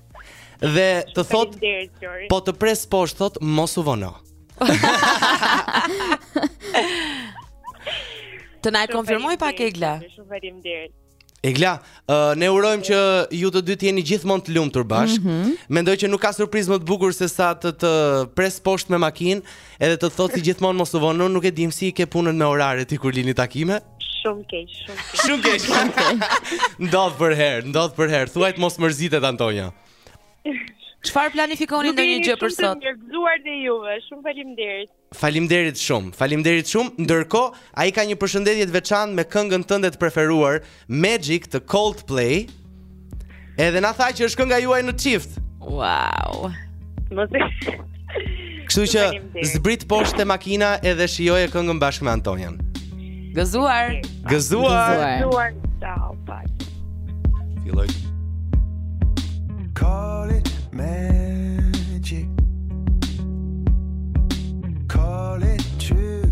Dhe të thot Po të pres poshtë thot Mos u vono Të na e konfirmojë pak Egla Shumë faleminderit Egla, uh, ne urojmë që ju të dy të jeni gjithmonë të lumtur bashkë. Mm -hmm. Mendoj që nuk ka surprizë më të bukur se sa të të pres poshtë me makinë, edhe të thotë si gjithmonë mos u vono, nuk e dim si ke punën me orare ti kur lini takime. Shumë keq, shumë keq. Shumë keq, shumë keq. Ndodh përherë, ndodh përherë. Thuaj të mos mërzitet Antonio. Çfarë planifikoni ndonjë gjë për sot? Ju gëzuar dhe juve. Shumë faleminderit. Faleminderit shumë. Faleminderit shumë. Ndërkohë, ai ka një përshëndetje të veçantë me këngën tënde të preferuar, Magic të Coldplay. Edhe na tha që është kënga juaj në çift. Wow. Më të Kështu që zbrit poshtë te makina edhe shijoje këngën bashkë me Antonion. Gëzuar. Gëzuar. Gëzuar. Ciao, bye. Filloj. Call it magic. Call it true.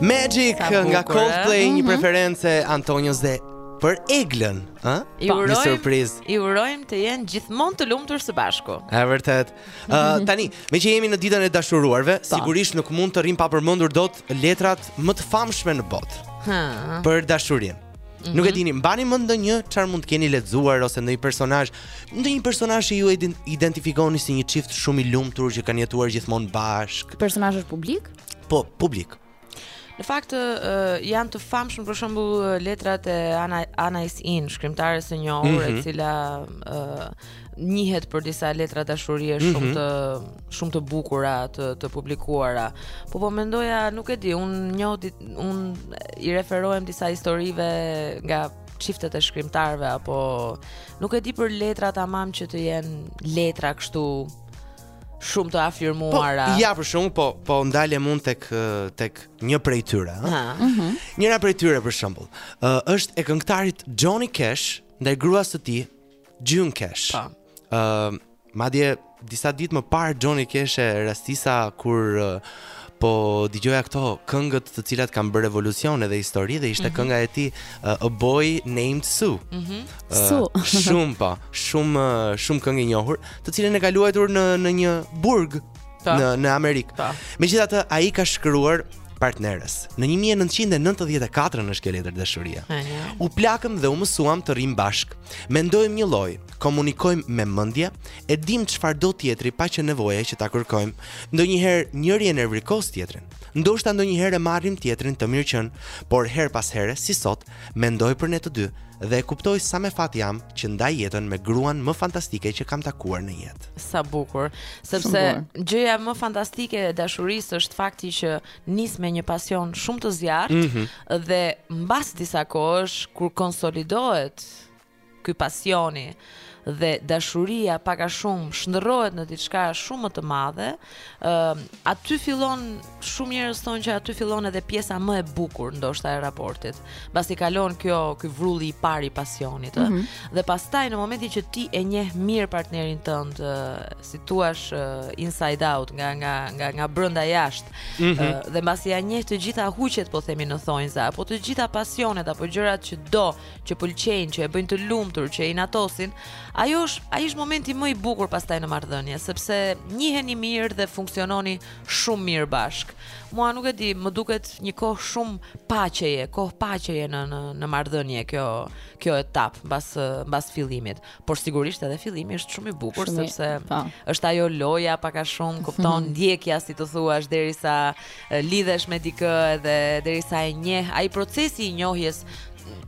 Magic nga Sa bukur, Coldplay, ë? një Mhm. preferencë e Antonios dhe për Eglën, ë? I Po, Një urojmë, surprizë. i urojmë të jenë gjithmonë të lumtur së bashku. E vërtet. Ë tani, meqë jemi në ditën e dashuruarve, Po. sigurisht nuk mund të rrimë pa përmendur dot letrat më të famshme në botë Ha. për dashurinë. Mhm. Nuk e dini, mbani mend ndonjë çfarë mund të keni lexuar ose ndonjë personazh, ndonjë personazh që ju e ident- identifikoni si një çift shumë i lumtur që kanë jetuar gjithmonë bashkë. Personazh publik? po publik. Në fakt janë të famshëm për shembull letrat e Ana Anais Nin, shkrimtares së njohur mm -hmm. e mhm. cila ë njihet për disa letra dashurie mm -hmm. shumë të shumë të bukura të të publikuara. Po po mendoja, nuk e di, un njoh un i referohem disa historive nga çiftet e shkrimtarëve apo nuk e di për letra tamam që të jenë letra kështu shumë të afirmuara. Po, ja për shembull, po po ndalem mund tek tek një prej tyre, ha. Ëh. Mhm. Njëra prej tyre për shembull, uh, është e këngëtarit Johnny Cash ndaj gruas së tij, June Cash. Po. Ëh, uh, madje disa ditë më parë Johnny Cash e rastisa kur uh, po dëgjoja këto këngët të cilat kanë bërë revolucione dhe histori dhe ishte mm -hmm. kënga e tij uh, A Boy Named Sue. Mm -hmm. uh, Sue. shumë po, shumë shumë këngë e njohur, të cilën e ka luajtur në në një burg Ta. në në Amerikë. Megjithatë ai ka shkruar partneres. Në 1994 një letër dashurie. U plakëm dhe u mësuam të rrimë bashkë. Mendojmë njëlloj, komunikojmë me mendje, e dimë çfarë do tjetri pa qenë nevoja që ta kërkojmë. Ndonjëherë njëri e nervozos tjetrin. Ndoshta ndonjëherë marrim tjetrin të mirëqen, por herë pas here, si sot, mendoj për ne të dy dhe e kuptoj sa me fat jam që ndaj jetën me gruan më fantastike që kam takuar në jetë. Sa bukur, sepse gjëja më fantastike e dashurisë është fakti që nis me një pasion shumë të zjarrtë mm -hmm. dhe mbas disa kohësh kur konsolidohet Ky pasioni dhe dashuria pak a shumë shndërrohet në diçka shumë më të madhe. Ë aty fillon shumë njerëz thonë që aty fillon edhe pjesa më e bukur ndoshta e raportit. Pasi kalon kjo ky vrulli i parë i pasionit, ë. Mm -hmm. Dhe pastaj në momentin që ti e njeh mirë partnerin tënd, si të thuash, inside out, nga nga nga nga brenda jashtë. Mm -hmm. Dhe mbasi ia njeh të gjitha huqet, po themi në thonjza, apo të gjitha pasionet apo gjërat që do që pëlqejnë, që e bëjnë të lumtur, që e inatosin, ajo është ai është momenti më i bukur pastaj në marrëdhënie, sepse njiheni mirë dhe funksiononi shumë mirë bashkë. Mua nuk e di, më duket një kohë shumë paqeje, kohë paqeje në në në marrëdhënie kjo kjo etapë mbas mbas fillimit. Por sigurisht edhe fillimi është shumë i bukur shumë, sepse pa. Po. është ajo loja pak a shumë, kupton ndjekja si të thuash derisa lidhesh me dikë edhe derisa e njeh. Ai procesi i njohjes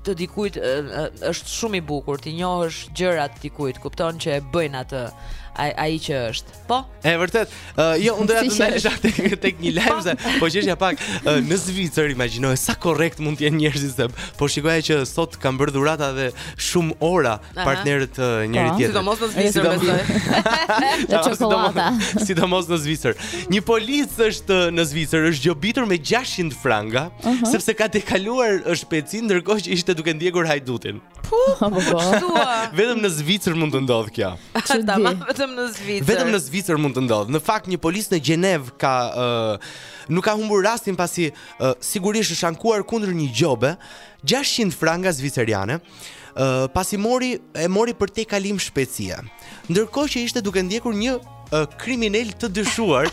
të dikujt është shumë i bukur, t'i njohësh gjërat e dikujt, kupton që e bëjnë atë ai që është. Po. E vërtetë. Uh, jo, unë doja të ndalesha te tek një lajm po. se po qeshja pak uh, në Zvicër imagjino sa korrekt mund të jenë njerëzit se po shikoja që sot kanë bërë dhurata dhe shumë ora partnerët uh, njëri po. tjetrit. Sidomos në Zvicër besoj. Të çokolata. Sidomos në Zvicër. Një polic është në Zvicër është gjobitur me 600 franga uh -huh. sepse ka tejkaluar shpejtësinë ndërkohë që ishte duke ndjekur hajdutin. Puh, po, po. vetëm në Zvicër mund të ndodhë kjo. Tamam, vetëm në Zvicër. Vetëm në Zvicër mund të ndodhë. Në fakt një polic në Gjenevë ka ë uh, nuk ka humbur rastin pasi uh, sigurisht është ankuar kundër një gjobe 600 franga zviceriane. Uh, pasi mori e mori për tejkalim shpejtësie. Ndërkohë që ishte duke ndjekur një uh, kriminel të dyshuar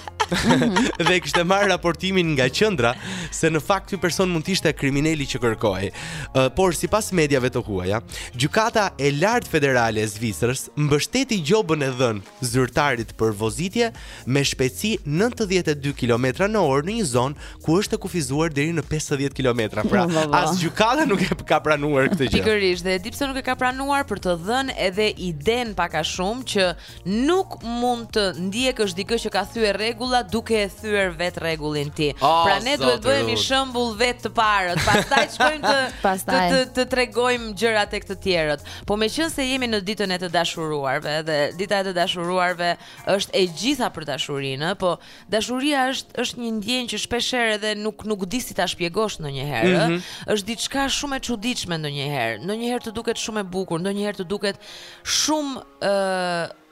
dhe kishte marrë raportimin nga qendra se në fakt ky person mund të ishte krimineli që kërkohej. Uh, por sipas mediave të huaja, gjykata e lartë federale e Zvicrës mbështeti gjobën e dhënë zyrtarit për vozitje me shpejtësi 92 km në orë në një zonë ku është e kufizuar deri në 50 km. Pra, as gjykata nuk e ka pranuar këtë gjë. Pikërisht, dhe e di pse nuk e ka pranuar për të dhënë edhe idenë pak a shumë që Nuk mund të ndjekësh dikë që ka thyer rregulla duke e thyer vetë rregullin ti. Oh, pra ne duhet të bëhemi shembull vetë të parët, pastaj shkojmë të pastaj. të të, të tregojmë gjëra tek të tjerët. Po meqenëse jemi në ditën e të dashuruarve dhe dita e të dashuruarve është e gjitha për dashurinë, po Dashuria është është një ndjenjë që shpesh herë edhe nuk nuk di si ta shpjegosh ndonjëherë, ëh. Mm -hmm. Është diçka shumë e çuditshme ndonjëherë. Ndonjëherë të duket shumë e bukur, ndonjëherë të duket shumë ë uh,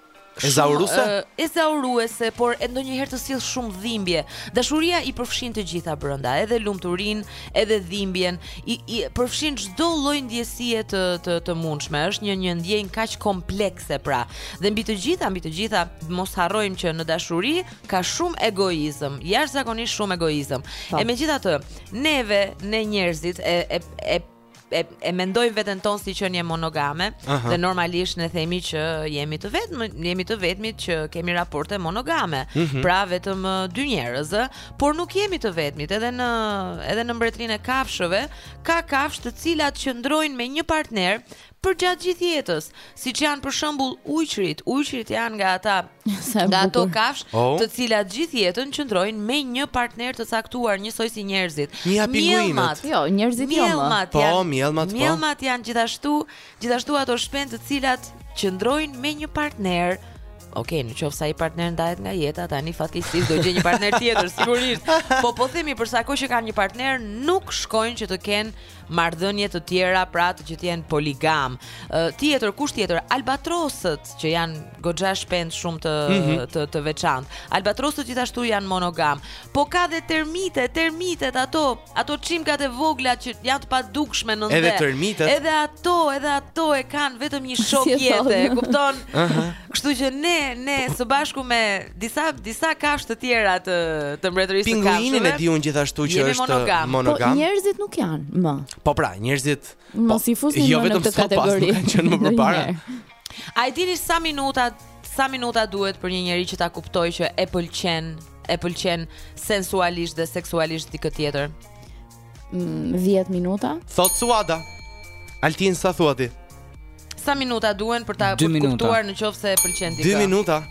Ezauruese? Uh, ezauruese, por edhe ndonjëherë të sjell shumë dhimbje. Dashuria i përfshin të gjitha brenda, edhe lumturinë, edhe dhimbjen, i, i përfshin çdo lloj ndjesie të të të mundshme. Është një një ndjenjë kaq kompleks Se pra, dhe mbi të gjitha, mbi të gjitha, mos harrojmë që në dashuri ka shumë egoizëm, jashtëzakonisht shumë egoizëm. Pa. Po. E megjithatë, neve, ne njerëzit, e, e, e e, e mendojmë veten tonë si qenie monogame Aha. dhe normalisht ne themi që jemi të vetëm, jemi të vetmit që kemi raporte monogame. Mm -hmm. Pra vetëm dy njerëz, por nuk jemi të vetmit, edhe në edhe në mbretërinë e kafshëve ka kafshë të cilat qëndrojnë me një partner përgjatë gjithë jetës, siç janë për shembull ujqërit, ujqërit janë nga ata nga ato kafshë, oh. të cilat gjithë jetën qëndrojnë me një partner të caktuar njësoj si njerëzit. Mjellmat, jo, njerëzit jo. Mjellmat po, janë, po, mjellmat, po. Mjellmat janë gjithashtu, gjithashtu ato shpendë të cilat qëndrojnë me një partner. Ok, në qoftë se ai partner ndajet nga jeta, ka një fatkeqësi do gjejë një partner tjetër, sigurisht. Po, po themi, për sa kohë që kanë një partner, nuk shkojnë që të kenë marrëdhënie të tjera, pra të që të jenë poligamë. Ë tjetër kush tjetër? Albatrosët që janë goxha shpendë shumë të mm -hmm. të të veçantë. Albatrosët gjithashtu janë monogamë. Po ka dhe termitet, termitet ato, ato çimkat e vogla që janë të padukshme në ndër. Edhe termitet. Edhe ato, edhe ato e kanë vetëm një shok jete, kupton? Ëh. Uh -huh. Kështu që ne ne së bashku me disa disa kafshë të tjera të të mbretërisë së kafshëve. Pinguinin e di unë gjithashtu që është monogam. monogam. Po njerëzit nuk janë më. Po pra, njerëzit po, mos i fusni jo në këtë kategori. Jo vetëm që më përpara. A i dini sa minuta sa minuta duhet për një njeri që ta kuptojë që e pëlqen e pëlqen sensualisht dhe seksualisht dikë tjetër? 10 mm, minuta. Thot Suada. Altin sa thua ti? Sa minuta duhen për ta kuptuar në qoftë se e pëlqen dikë? 2 minuta.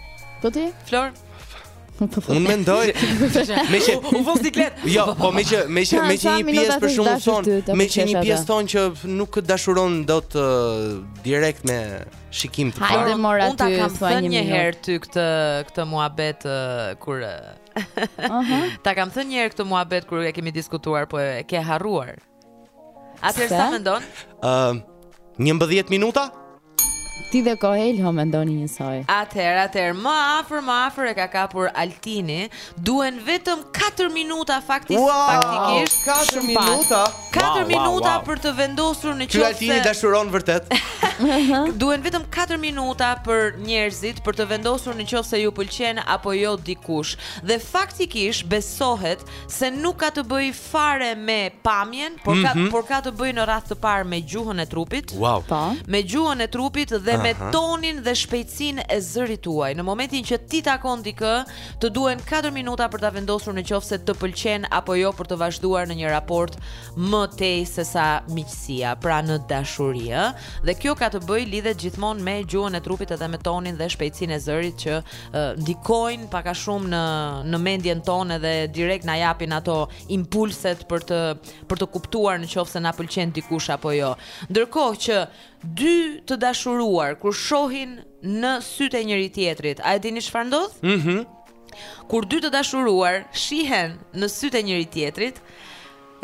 Po ti? Flor. Unë mendoj më vure në siklet. Jo, po me që me që me që një pjesë e shumicës sonë, me që një pjesë thonë që nuk dashuron dot direkt me shikim të parë. Unë ta kam thënë një herë ty këtë këtë muhabet kur Aha. Ta kam thënë një herë këtë muhabet kur e kemi diskutuar, po e ke harruar. Atëherë sa mendon? Ëm, uh, 11 minuta? Ti dhe Koelho mendoni një soj. Atëherë, atëherë, më afër, më afër e ka kapur Altini. Duhen vetëm 4 minuta faktis, wow, faktikisht. 4 minuta. 4 minuta për të vendosur në qoftë se. Ky Altini dashuron vërtet. Duhen vetëm 4 minuta për njerëzit për të vendosur në qoftë se ju pëlqen apo jo dikush. Dhe faktikisht besohet se nuk ka të bëjë fare me pamjen, por ka mm -hmm. por ka të bëjë në radhë të parë me gjuhën e trupit. Wow. Po. Me gjuhën e trupit dhe Aha. me tonin dhe shpejtësinë e zërit tuaj. Në momentin që ti takon dikë, Të duhen 4 minuta për ta vendosur në qoftë se të pëlqen apo jo për të vazhduar në një raport më tej se sa miqësia, pra në dashuri, ë. Dhe kjo ka të bëjë lidhet gjithmonë me gjuhën e trupit edhe me tonin dhe shpejtësinë e zërit që uh, ndikojnë pak a shumë në në mendjen tonë edhe direkt na japin ato impulset për të për të kuptuar në qoftë se na pëlqen dikush apo jo. Ndërkohë që Dy të dashuruar kur shohin në sytë e njëri tjetrit, a e dini çfarë ndodh? Mhm. Mm kur dy të dashuruar shihen në sytë e njëri tjetrit,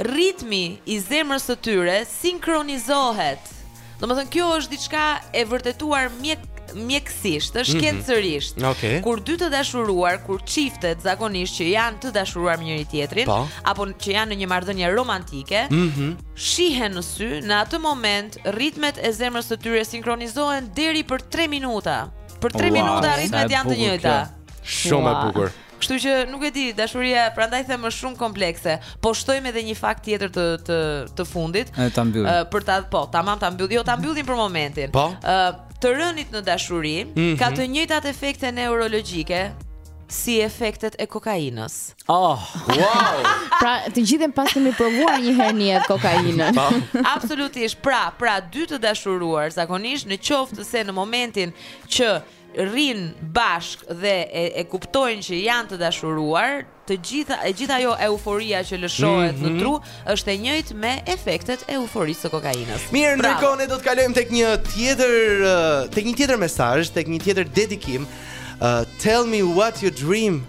ritmi i zemrës së tyre sinkronizohet. Domethënë kjo është diçka e vërtetuar mjek mjekësisht, është mhm. shkencërisht. Mm -hmm. okay. Kur dy të dashuruar, kur çiftet zakonisht që janë të dashuruar me njëri tjetrin, po. apo që janë në një marrëdhënie romantike, mm -hmm. shihen në sy, në atë moment ritmet e zemrës së tyre sinkronizohen deri për 3 minuta. Për 3 minuta ritmet janë të njëjta. Shumë e bukur. Kështu që nuk e di, dashuria prandaj them është shumë komplekse. Po shtojmë edhe një fakt tjetër të të të fundit. Ë ta mbyll. Për ta po, tamam ta mbyll. Jo, ta mbyllim për momentin. Po. Ë të rënit në dashuri mm -hmm. ka të njëjtat efekte neurologjike si efektet e kokainës. Oh, wow. pra, të gjithë e paskemi provuar një herë në jetë kokainën. Po. Absolutisht. Pra, pra dy të dashuruar zakonisht në qoftë se në momentin që rrinë bashkë dhe e, e kuptojnë që janë të dashuruar, të gjitha e gjithë ajo euforia që lëshohet mm -hmm. në mhm. tru është e njëjtë me efektet e euforisë së kokainës. Mirë, ndërkohë ne do të kalojmë tek një tjetër tek një tjetër mesazh, tek një tjetër dedikim. Uh, tell me what you dream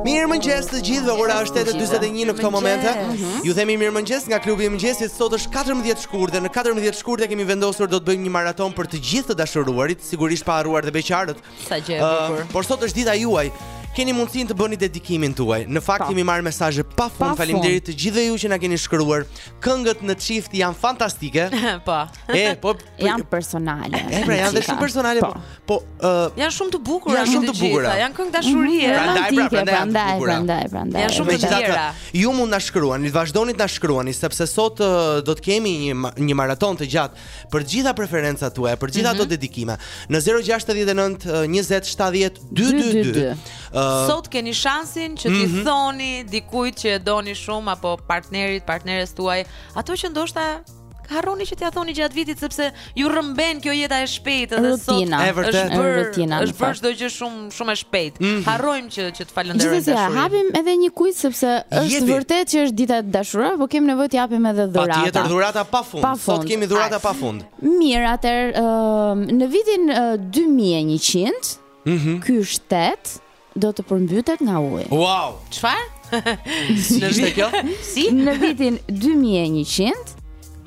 Mirë mëngjes të gjithëve, ora është 8:41 në këto momente. Mhm. Ju themi mirë mëngjes nga klubi i mëngjesit. Sot është 14 shkurt dhe në 14 shkurt e kemi vendosur do të bëjmë një maratonë për të gjithë të dashuruarit, sigurisht pa harruar dhe beqarët. Sa gjë e bukur. Por sot është dita juaj. Keni mundësinë të bëni dedikimin tuaj. Në fakt kemi marrë mesazhe pa fund. Faleminderit të gjithëve ju që na keni shkruar. Këngët në çift janë fantastike. Po. E, po, po janë personale. E, pra janë dhe shumë personale, po. Po, po uh, janë shumë të bukura, janë shumë të bukura. Janë këngë dashurie, mm, prandaj, pra, prandaj, prandaj, prandaj, prandaj. Janë shumë të bukura. Ju mund na shkruani, vazhdoni të na shkruani sepse sot uh, do të kemi një një maratonë të gjatë për të gjitha preferencat tuaja, për të gjitha ato mhm. dedikime. Në 069 20 70 222. Sot keni shansin që t'i mhm. thoni dikujt që e doni shumë apo partnerit, partneres tuaj, ato që ndoshta harroni që t'ia thoni gjatë vitit sepse ju rrëmben kjo jeta e shpejtë dhe sot rutina. E vërtetë. është bërë rutina. Është bërë çdo gjë shumë shumë e shpejtë. Mm -hmm. Harrojmë që që të falënderojmë dashurinë. Gjithsesi, hapim edhe një quiz sepse është e vërtetë që është dita e të dashuruarve, por kemi nevojë të japim edhe dhurata. Patjetër dhurata pa fund. Pa fund. Sot kemi dhurata pa fund. Mirë, atëherë uh, në vitin uh, 2100, mm -hmm. ky shtet do të përmbytet nga uji. Wow! Çfarë? Si ishte kjo? Si? Në vitin 2100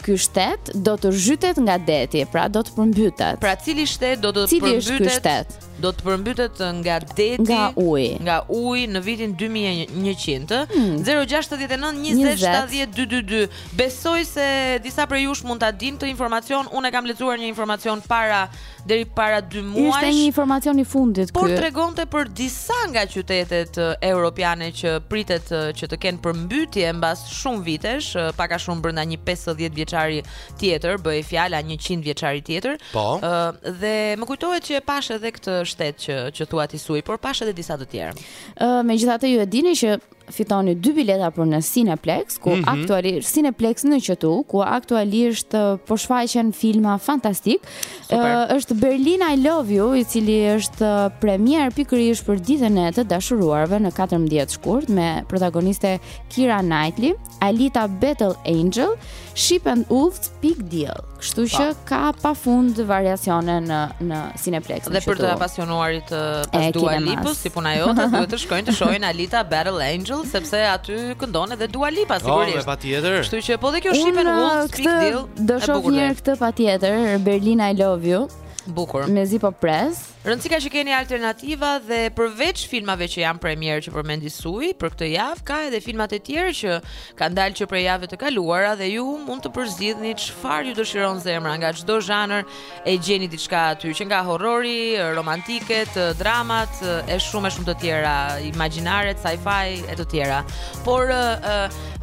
ky shtet do të zhytet nga deti, pra do të përmbytet. Pra cili shtet do të përmbytet? Cili është ky shtet? Do të përmbytet nga deti, nga uji, nga uji në vitin 2100. Hmm. 069 20 70 222. Besoj se disa prej jush mund ta dinë këtë informacion. Unë kam lexuar një informacion para deri para 2 muajsh. Ishte një informacion i fundit kjo. Por tregonte për disa nga qytetet europiane që pritet që të kenë përmbytje mbas shumë vitesh, pak a shumë brenda një 50 vjeçari tjetër, bëhej fjala 100 vjeçari tjetër. Po. Ë dhe më kujtohet që e pashë edhe këtë shtet që që thua ti Suej, por pashë edhe disa të tjerë. Ë megjithatë ju e dini që fitoni dy bileta për në Cineplex, ku mm -hmm. aktualisht Cineplex në QTU, ku aktualisht po shfaqen filma fantastikë. Ë është Berlin I Love You, i cili është premierë pikërisht për ditën e të dashuruarve në 14 shkurt me protagoniste Keira Knightley, Alita Battle Angel, Sheep and Wolves Pig Deal. Kështu që ka pafund variacione në në Cineplex. Dhe për të apasionuarit pas Dua Lipës, si puna jote, duhet të shkojnë të shohin Alita Battle Angel sepse aty këndon edhe Dua Lipa po, sigurisht. Po, patjetër. Kështu që po dhe kjo Sheep and Wolves Pig Deal. Do shoh njëherë këtë patjetër, Berlin I Love You. Bukur. Mezi po pres. Rëndësi ka që keni alternativa dhe përveç filmave që janë premierë që përmendi Sui për këtë javë, ka edhe filmat e tjerë që kanë dalë që prej javëve të kaluara dhe ju mund të përzgjidhni çfarë ju dëshiron zemra nga çdo zhanër e gjeni diçka aty, që nga horrori, romantiket, dramat e shumë e shumë të tjera, imagjinare, sci-fi e të tjera. Por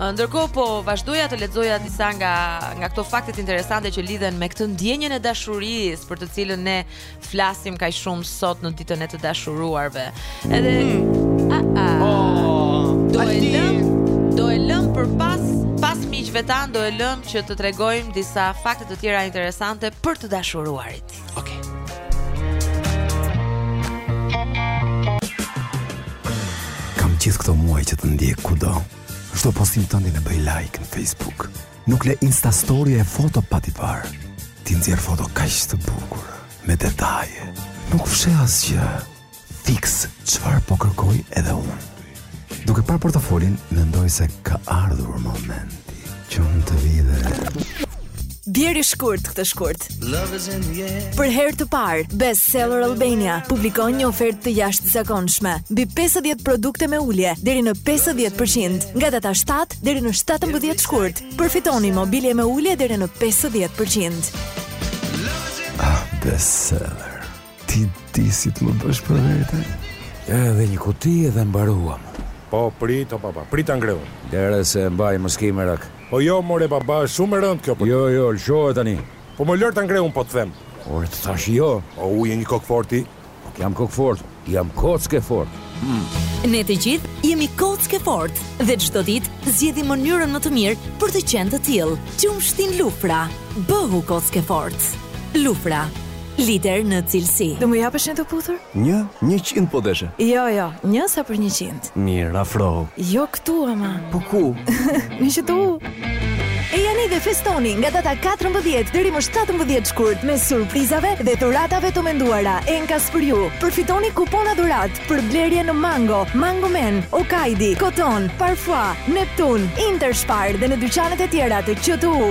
ndërkohë po vazhdoja të lexoja disa nga nga këto faktet interesante që lidhen me këtë ndjenjën e dashurisë për të cilën ne flasim kaq shumë sot në ditën e të dashuruarve. Edhe hmm. a a. Oh, do e lëmë, do e lëmë për pas pas miqve tanë do e lëmë që të tregojmë disa fakte të tjera interesante për të dashuruarit. Okej. Okay. Kam gjithë këto muaj që të ndjek kudo. Çdo postim tëndin e bëj like në Facebook. Nuk le insta story e foto pa t'i parë. Ti nxjerr foto kaq të bukur Me detaje Nuk fsheh asgjë Fiks çfarë po kërkoj edhe unë Duke parë portofolin Mendoj se ka ardhur momenti Që unë të vi dhe Bjeri shkurt këtë shkurt Për herë të parë, Best Seller Albania publikon një ofertë të jashtëzakonshme, mbi 50 produkte me ulje deri në 50%, nga data 7 deri në 17 shkurt. Përfitoni mobilje me ulje deri në 50%. Ah, Best Seller. Ti di si të më bësh për vete. Edhe një kuti edhe mbaruam. Po, prit, o baba, prit ta ngre unë. Lere se e mbaj mos ke merak. Po jo, more baba, është shumë e rëndë kjo për Jo, jo, lëshoje tani. Po më lër ta ngre unë po të them. Ore të thashë jo. Ou je një kokëfortë ti? Nuk jam kokëfortë, jam kockëfortë. Hmm. Ne të gjithë jemi kockëfortë dhe çdo ditë zgjedhim mënyrën më të mirë për të qenë të tillë. Qumështin Lufra, bëhu kockëfortë. Lufra, Lider në cilësi. Do më japësh një të puthur? Një, njëqind po deshe? Jo, jo, një sa për njëqind. Mirë, afrohu. Jo këtu ama. Po ku? Në QTU. Ejani dhe festoni nga data 14 deri më 17 shkurt mes surprizave dhe dhuratave të menduara enkas për ju. Përfitoni kupona dhuratë për blerje në Mango, Mango Men, Okaidi, Koton, Parfois, Neptun, Interspar dhe në dyqanet e tjera të QTU.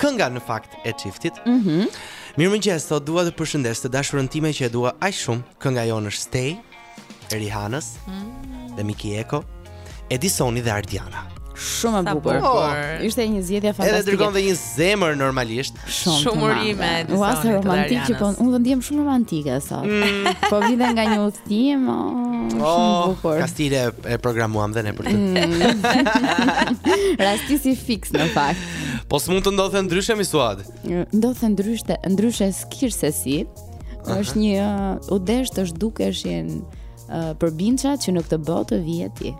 kënga në fakt e çiftit. Mhm. Mm Mirëmëngjes, sot dua të përshëndes të dashurën time që e dua aq shumë. Kënga jonë është Stay, e Rihanës mm. dhe Mikky Ekko, Edisoni dhe Ardiana. Shumë e Sa bukur. bukur. Oh, Ishte një zgjedhje Edhe fantastike. dërgon dhe një zemër normalisht. shumë Shumë të madhe. urime, Edisonit Ua, se dhe romantik që po, Arianës. unë do ndihem shumë romantike sot. Po vij dhe nga një udhëtim, oh, shumë Oh, bukur. kastile e programuam dhe ne për të. Rastisi fiks në fakt. Po s'mund të ndodhte ndryshe mi suad? Ndodhte ndryshe, ndryshe s'kirë se si është një uh, u deshtë të zhdukeshin uh, përbindshat që në këtë botë të vjeti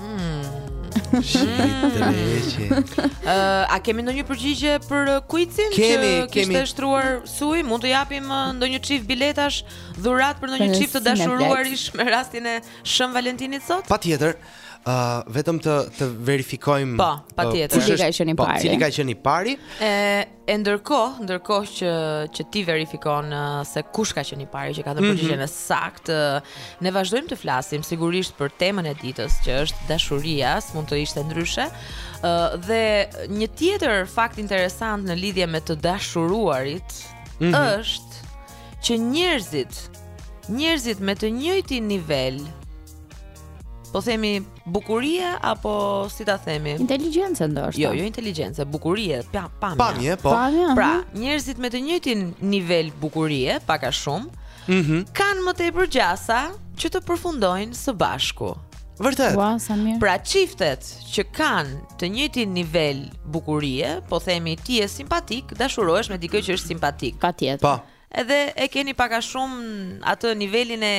hmm. Shitreqe uh, A kemi ndonjë përgjigje për uh, kuicin kemi, që kemi. kishte shtruar suj? Mund të japim uh, ndonjë çift biletash dhurat për ndonjë çift të dashuruarish me rastin e Shën Valentinit sot? Patjetër. Ë vetëm të të verifikojmë Po, ë, patjetër. kush Cili ka është- qenë i po, pari. Cili ka qenë i pari? E, e ndërkohë, ndërkohë që që ti verifikon ë, se kush ka qenë i pari që ka dhënë përgjigjen e saktë, ë, ne vazhdojmë të flasim sigurisht për temën e ditës, që është dashuria, s'mund të ishte ndryshe. Ë dhe një tjetër fakt interesant në lidhje me të dashuruarit është që njerëzit, njerëzit me të njëjtin nivel po themi bukurie apo si ta themi? Inteligjenca ndoshta. Jo, jo inteligjence, bukurie, pa, pamje. Pamje, po. Pamje, pra, njerëzit me të njëjtin nivel bukurie, pak a shumë, mm -hmm. kanë më tepër gjasa që të përfundojnë së bashku. Vërtet. Ua, sa mirë. Pra çiftet që kanë të njëjtin nivel bukurie, po themi ti je simpatik, dashurohesh me dikë që është simpatik. Patjetër. Po. Edhe e keni pak a shumë atë nivelin e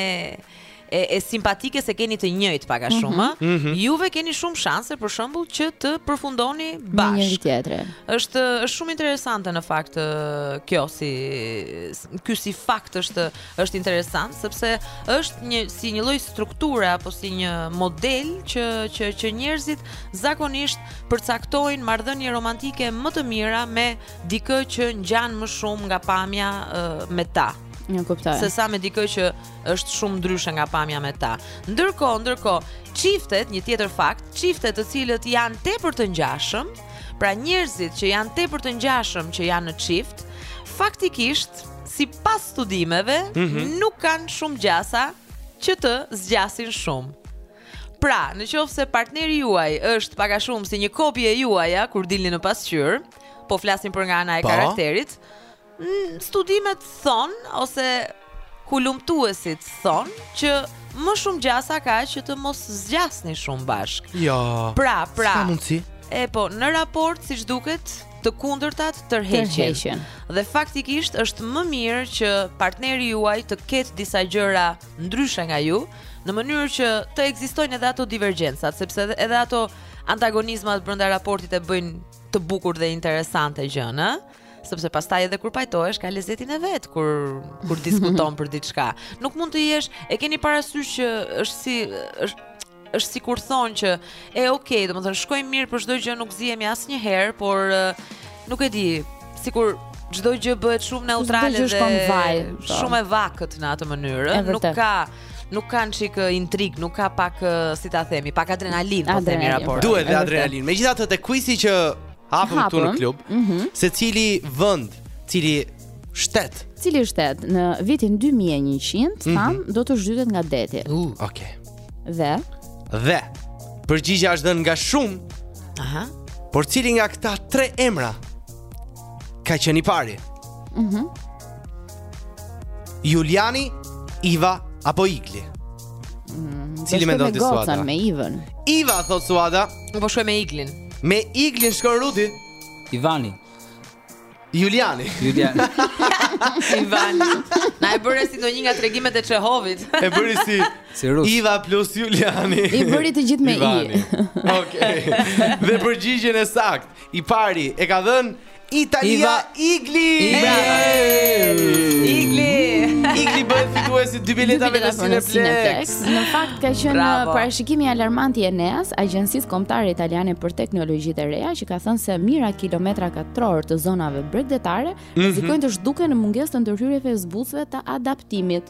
e simpatikes e keni të njëjtë pak a mhm. shumë, mm -hmm. juve keni shumë shanse për shembull që të përfundoni bashkë. Një tjetër. Është është shumë interesante në fakt kjo si ky si fakt është është interesant sepse është një si një lloj strukture apo si një model që që që njerëzit zakonisht përcaktojnë marrëdhënie romantike më të mira me dikë që ngjan më shumë nga pamja uh, me ta. E kuptoj. Se sa me dikë që është shumë ndryshe nga pamja me ta. Ndërkohë, ndërkohë, çiftet, një tjetër fakt, çiftet të cilët janë tepër të ngjashëm, pra njerëzit që janë tepër të ngjashëm që janë në çift, faktikisht sipas studimeve mm -hmm. nuk kanë shumë gjasa që të zgjasin shumë. Pra, në qoftë se partneri juaj është pak a shumë si një kopje e juaja kur dilni në pasqyrë, po flasim për nga ana e po. karakterit. Mm, studimet thonë ose hulumtuesit thonë që më shumë gjasa ka që të mos zgjasni shumë bashkë. Jo. Pra, pra. Ka mundësi. E po, në raport siç duket, të kundërtat tërhiqen. Dhe faktikisht është më mirë që partneri juaj të ketë disa gjëra ndryshe nga ju, në mënyrë që të ekzistojnë edhe ato divergjencat, sepse edhe, edhe ato antagonizmat brenda raportit e bëjnë të bukur dhe interesante gjënë, sepse pastaj edhe kur pajtohesh ka lezetin e vet kur kur diskuton për diçka. Nuk mund të jesh, e keni parasysh që është si është është sikur thonë që e ok, domethënë shkojmë mirë për çdo gjë, nuk zihemi asnjëherë, por nuk e di, sikur çdo gjë bëhet shumë neutrale dhe po. shumë e vakët në atë mënyrë, nuk ka nuk ka një çik intrigë, nuk ka pak si ta themi, pak adrenalinë, po themi raporti. Po. Duhet adrenalinë. Megjithatë te kuizi që hapëm këtu në klub, mm -hmm. se cili vend, cili shtet, cili shtet në vitin 2100, mm -hmm. thamë, do të zhytet nga deti. Uh, okay. Dhe? Dhe, përgjigja është dhënë nga shumë, Aha. por cili nga këta tre emra ka qenë i pari? Mhm. Mm Juliani, Iva apo Igli? Mm, cili mendon ti Suada? Me Ivën. Iva thotë Suada. Unë po shkoj me Iglin. Me Iglin shkon Rudi. Ivani. Juliani. Juliani. Ivan. Na e bëre si ndonjë nga tregimet e Çehovit. e bëri si si rus. Iva plus Juliani. I bëri të gjithë me i. Okej. Dhe përgjigjen e saktë, i pari e ka dhënë Italia Igli. Igli. Igli bëhet fitues i dy biletave në Cineplexx. Në fakt ka qenë uh, parashikimi alarmant i Eneas, agjencisë kombëtare italiane për teknologjitë e reja, që ka thënë se mijëra kilometra katror të zonave bregdetare mm -hmm. rrezikojnë të zhduken në mungesë të ndërhyrjeve zbutëse të adaptimit.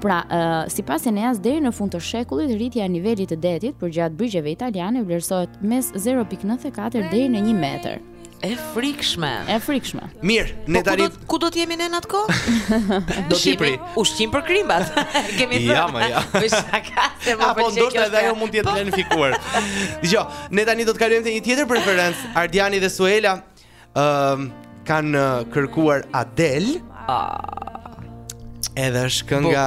Pra, uh, sipas Eneas deri në fund të shekullit rritja e nivelit të detit përgjatë brigjeve italiane vlerësohet mes 0.94 deri në 1 metër. E frikshme. E frikshme. Mirë, ne po, tani ku do të jemi ne në atë kohë? Do të jemi ushqim për krimbat. Kemi thënë. Ja, më ja. Po shaka, se më pëlqen. Po ndoshta edhe ajo mund të jetë planifikuar. Po. Dëgjo, ne tani do të kalojmë te një tjetër preferencë, Ardiani dhe Suela. Ëm kanë kërkuar Adel. Ah. Edhe është kënga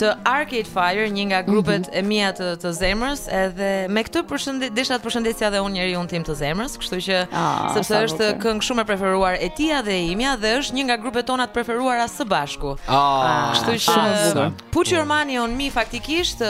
të Arcade Fire, një nga grupet mhm. e mia të të zemrës, edhe me këtë përshëndet desha të përshëndesja dhe unë njeriun tim të zemrës, kështu që ah, sepse është këngë shumë e preferuar e tija dhe e imja dhe është një nga grupet tona të preferuara së bashku. Ah, ah, kështu që Put Your Money on Me faktikisht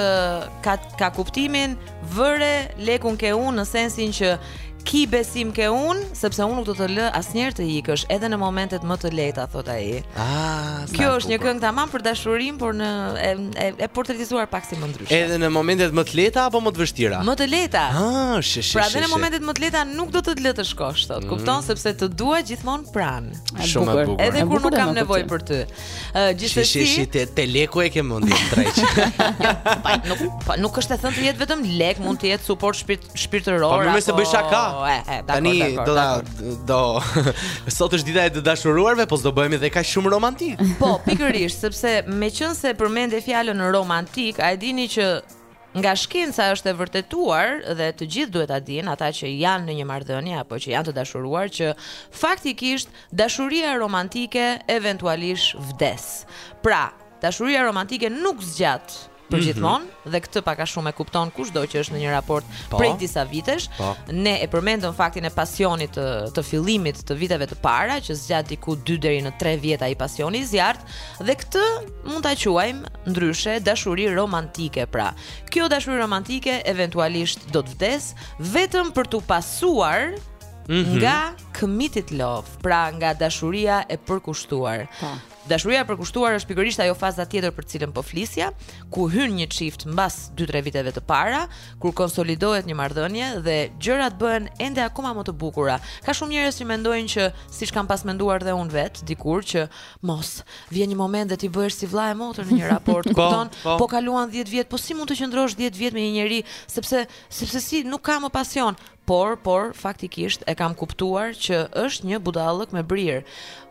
ka ka kuptimin vëre lekun ke unë në sensin që Ki besim ke unë, sepse unë nuk do të lë asnjëherë të ikësh, edhe në momentet më të lehta, thotë ai. Ah, kjo është një këngë tamam për dashurinë, por në e, e, e portretizuar pak si më ndryshe. Edhe në momentet më të lehta apo më të vështira? Më të lehta. Ah, shi shi. Pra edhe në momentet më të lehta nuk do të të lë të shkosh, thotë. Mm. Kupton sepse të dua gjithmonë pranë. Shumë e bukur. Edhe kur nuk kam nevojë për ty. Gjithsesi, shi shi te, te leku e ke mendjen dreq. Po nuk po nuk është e thënë të jetë vetëm lek, mund të jetë suport shpirt, shpirtëror apo. Po më se bëj shaka. Tani do ta do sot është dita e të dashuruarve, po s'do bëhemi dhe kaq shumë romantikë. Po, pikërisht, sepse meqense përmende fjalën romantik, a e dini që nga shkenca është e vërtetuar dhe të gjithë duhet ta dinë ata që janë në një marrëdhënie apo që janë të dashuruar që faktikisht dashuria romantike eventualisht vdes. Pra, dashuria romantike nuk zgjat përgjithmonë dhe këtë pak a shumë e kupton kushdo që është në një raport po. prej disa vitesh. Po. Ne e përmendëm faktin e pasionit të, të fillimit të viteve të para që zgjat diku 2 deri në 3 vjet ai pasioni i zjarrtë dhe këtë mund ta quajmë ndryshe dashuri romantike. Pra, kjo dashuri romantike eventualisht do të vdesë vetëm për t'u pasuar mm -hmm. nga committed love, pra nga dashuria e përkushtuar. Pa. Po. Dashuria e përkushtuar është pikërisht ajo faza tjetër për të cilën po flisja, ku hyn një çift mbas 2-3 viteve të para, kur konsolidohet një marrëdhënie dhe gjërat bëhen ende akoma më të bukura. Ka shumë njerëz që mendojnë që, siç kam pas menduar dhe unë vetë, dikur që mos vjen një moment dhe ti bëhesh si vëlla e motër në një raport, po, kupton? Po, po kaluan 10 vjet, po si mund të qëndrosh 10 vjet me një njeri sepse sepse si nuk ka më pasion. Por, por, faktikisht e kam kuptuar që është një budallallëk me brirë.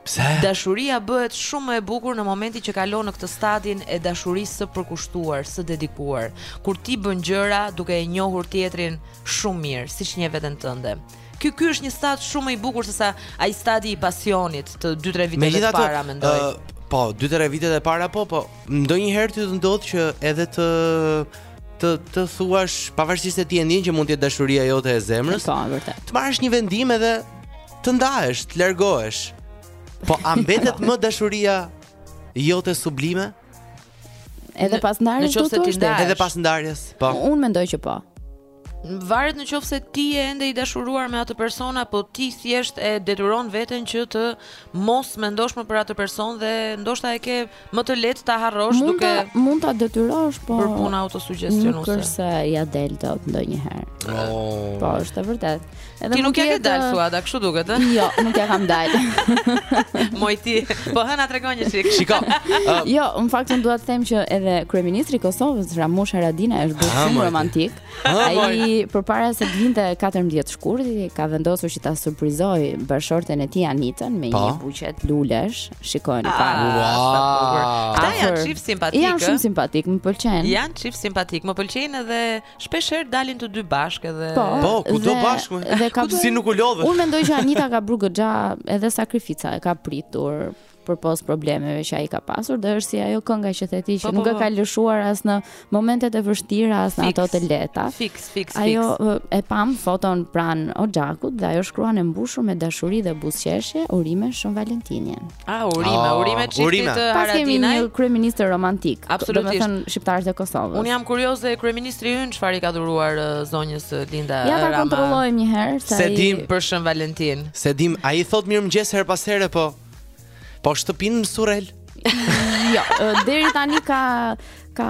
Pse? Dashuria bëhet shumë më e bukur në momentin që kalon në këtë stadin e dashurisë së përkushtuar, së dedikuar, kur ti bën gjëra duke e njohur tjetrin shumë mirë, siç njeh veten tënde. Ky ky është një stad shumë më i bukur se sa ai stadi i pasionit të 2-3 viteve të para mendoj. Uh, po, 2-3 vitet e para po, po ndonjëherë ti të ndodh që edhe të të të thuash pavarësisht se ti e ndjen që mund të jetë dashuria jote e zemrës. Po, vërtet. Të marrësh një vendim edhe të ndahesh, të largohesh. Po a mbetet më dashuria jote sublime? Edhe pas ndarjes do të thotë. Edhe pas ndarjes, po. Unë mendoj që po. Varet në qoftë se ti je ende i dashuruar me atë person apo ti thjesht e detyron veten që të Mos mendosh më për atë person dhe ndoshta e ke më të lehtë ta harrosh mund, duke ta, mund ta detyrosh po për punë autosugjestionuse. Nuk është se ia del dot ndonjëherë. Oh. Po, është e vërtet. Edhe ti nuk ia ke dalë Suada, kështu duket, ë? Jo, nuk ia kam dalë. Moj ti, po hë, na trego një çik. Shiko. Uh, jo, në fakt unë dua të them që edhe kryeministri i Kosovës Ramush Haradinaj është bërë shumë romantik. Ai përpara se të vinte 14 shkurti ka vendosur që ta surprizojë bashkëshorten e tij Anitën me një buqetë lulesh. Shikojeni ah, para. Wow. Ata janë çift simpatik. Janë shumë simpatikë, më pëlqen. Janë çift simpatik, më pëlqejnë edhe shpesh herë dalin të dy bashkë edhe. Po, po kudo bashkë? Dhe ka si nuk u lodhën. Unë mendoj që Anita ka bërë goxha edhe sakrifica, e ka pritur. përpos problemeve që ai ka pasur dhe është si ajo kënga që the ti që po, nuk po, e po. ka lëshuar as në momentet e vështira as në ato të lehta. Fiks, fiks, fiks. Ajo e pamë foton pranë oxhakut dhe ajo shkruan e mbushur me dashuri dhe buzëqeshje urime Shën Valentinin. Ah, urime, oh, urime çiftit Haradinaj. Paskemi një kryeministër romantik, domethënë shqiptarët e Kosovës. Unë jam kurioz se kryeministri ynë çfarë i ka dhuruar uh, zonjës uh, Linda Rama. Ja ta kontrollojmë një herë se ai Se dim për Shën Valentin. Se dim, ai thotë mirëmëngjes herë pas here, po Po shtëpinë në Surrel? jo, deri tani ka ka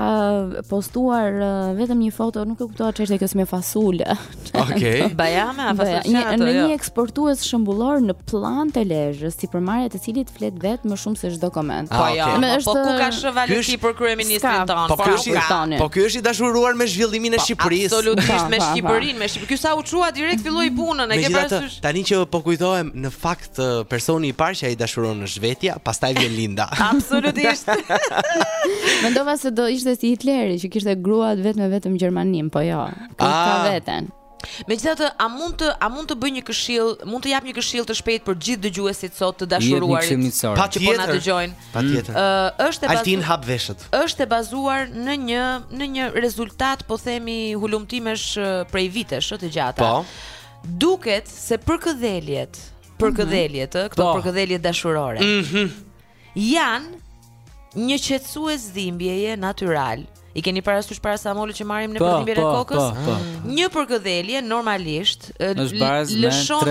postuar vetëm një foto, nuk e kuptova ç'është kjo si me fasulë. Okej. Okay. Bajame apo fasulë? Një, në jo. një eksportues shembullor në Pllanë të Lezhës, sipërmarrja e të cilit flet vetë më shumë se çdo koment. Po jo, okay. po, është... po ku ka Shën Valentin për kryeministrin tonë? Po, po ky është i Po ky është i dashuruar me zhvillimin e po, Shqipërisë. Absolutisht me Shqipërinë, me Shqipërinë. Ky sa u çua direkt filloi punën, e ke parasysh? Tani që po kujtohem në fakt të personi i parë që ai dashuron është vetja, pastaj vjen Linda. Absolutisht. Mendova se do ishte si Hitleri që kishte grua vetëm e vetëm Gjermaninë, po jo. Ka ah. veten. Megjithatë, a mund të a mund të bëj një këshillë, mund të jap një këshillë të shpejtë për gjithë dëgjuesit sot të dashuruarit që po na dëgjojnë. Patjetër. Ë uh, është e bazuar hap veshët. Është e bazuar në një në një rezultat, po themi, hulumtimesh prej vitesh të gjata. Po. Duket se përkëdheljet, përkëdheljet, mm -hmm. këto po. përkëdhelje dashurore. Mm -hmm. Janë një qetësues dhimbjeje natyral. I keni parasysh paracetamolët që marrim në po, për dhimbjen e po, kokës? Po, po. Një përkëdhelje normalisht lëshon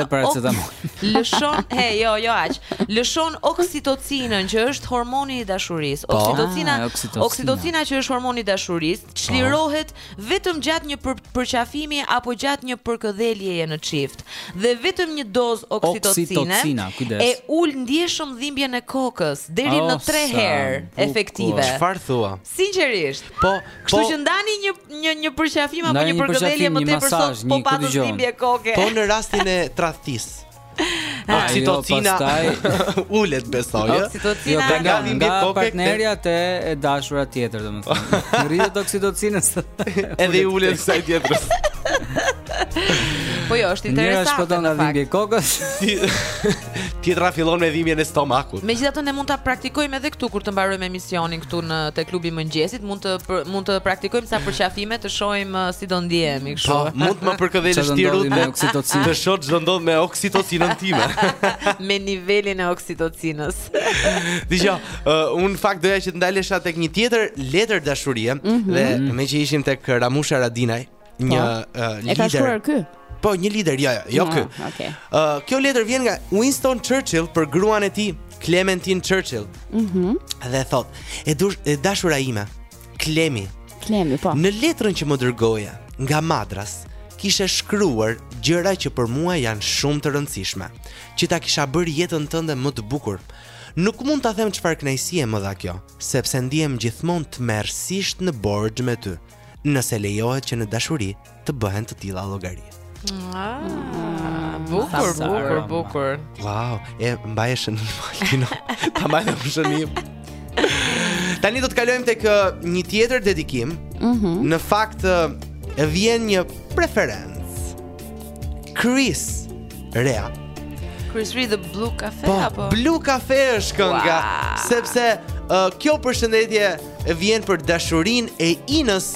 lëshon, he, jo, jo aq. Lëshon oksitocinën që është hormoni i dashurisë. Po. Oksitocina, ah, oksitocina që është hormoni i dashurisë, çlirohet Vetëm gjatë një përqafimi apo gjatë një përkëdheljeje në çift dhe vetëm një dozë oksitocine e ul ndjeshëm dhimbjen e kokës deri në 3 herë efektive. Çfarë thua? Sinqerisht. Po, kështu po- që ndani një një një përqafim apo një përkëdhelje më tepër sot po patët dhimbje koke. Po në rastin e tradhtisë. Oksitocina ulet besoj. Oksitocina jo, nga nga partnerja te e dashura tjetër domethënë. Rritet oksitocina edhe i ulet asaj tjetrës. Po jo, është interesante. Njëra shpëton nga dhimbja e kokës. Tjetra fillon me dhimbjen e stomakut. Megjithatë ne mund ta praktikojmë edhe këtu kur të mbarojmë emisionin këtu në te Klubi i Mëngjesit, mund të mund të praktikojmë ca përqafime të shohim uh, si do ndihemi kështu. Po, mund të më përkëdhelësh ti rrugës me oksitocinë. Të shoh ç'do ndodhë me oksitocinën time. me nivelin e oksitocinës. Dia, uh, në fakt doja që të ndalesha tek një tjetër letër dashurie mm -hmm. dhe mhm. meqë ishim tek Ramush Haradinaj, një po. uh, lider. E ka shkruar ky? Po, një lider, jo, jo, jo ah, ky. Okay. Uh, kjo letër vjen nga Winston Churchill për gruan e tij, Clementine Churchill. Mhm. Mm dhe thotë, e, dush, e dashura ime, Klemi. Klemi, po. Në letrën që më dërgoje nga Madras, kishe shkruar gjëra që për mua janë shumë të rëndësishme, që ta kisha bërë jetën tënde më të bukur. Nuk mund ta them çfarë kënaqësie më dha kjo, sepse ndihem gjithmonë tmerrësisht në borxh me ty. Nëse lejohet që në dashuri të bëhen të tilla llogari. Ah, bukur, bukur, bukur. Wow, e mbaj shënim Altino. Ta mbajmë shënim. Tani do të kalojmë tek uh, një tjetër dedikim. Mhm. Mm në fakt uh, vjen një preferencë. Chris Rea. Chris Rea the Blue Cafe po, apo? Blue Cafe është kënga, wow. sepse uh, kjo përshëndetje vjen për dashurinë e Inës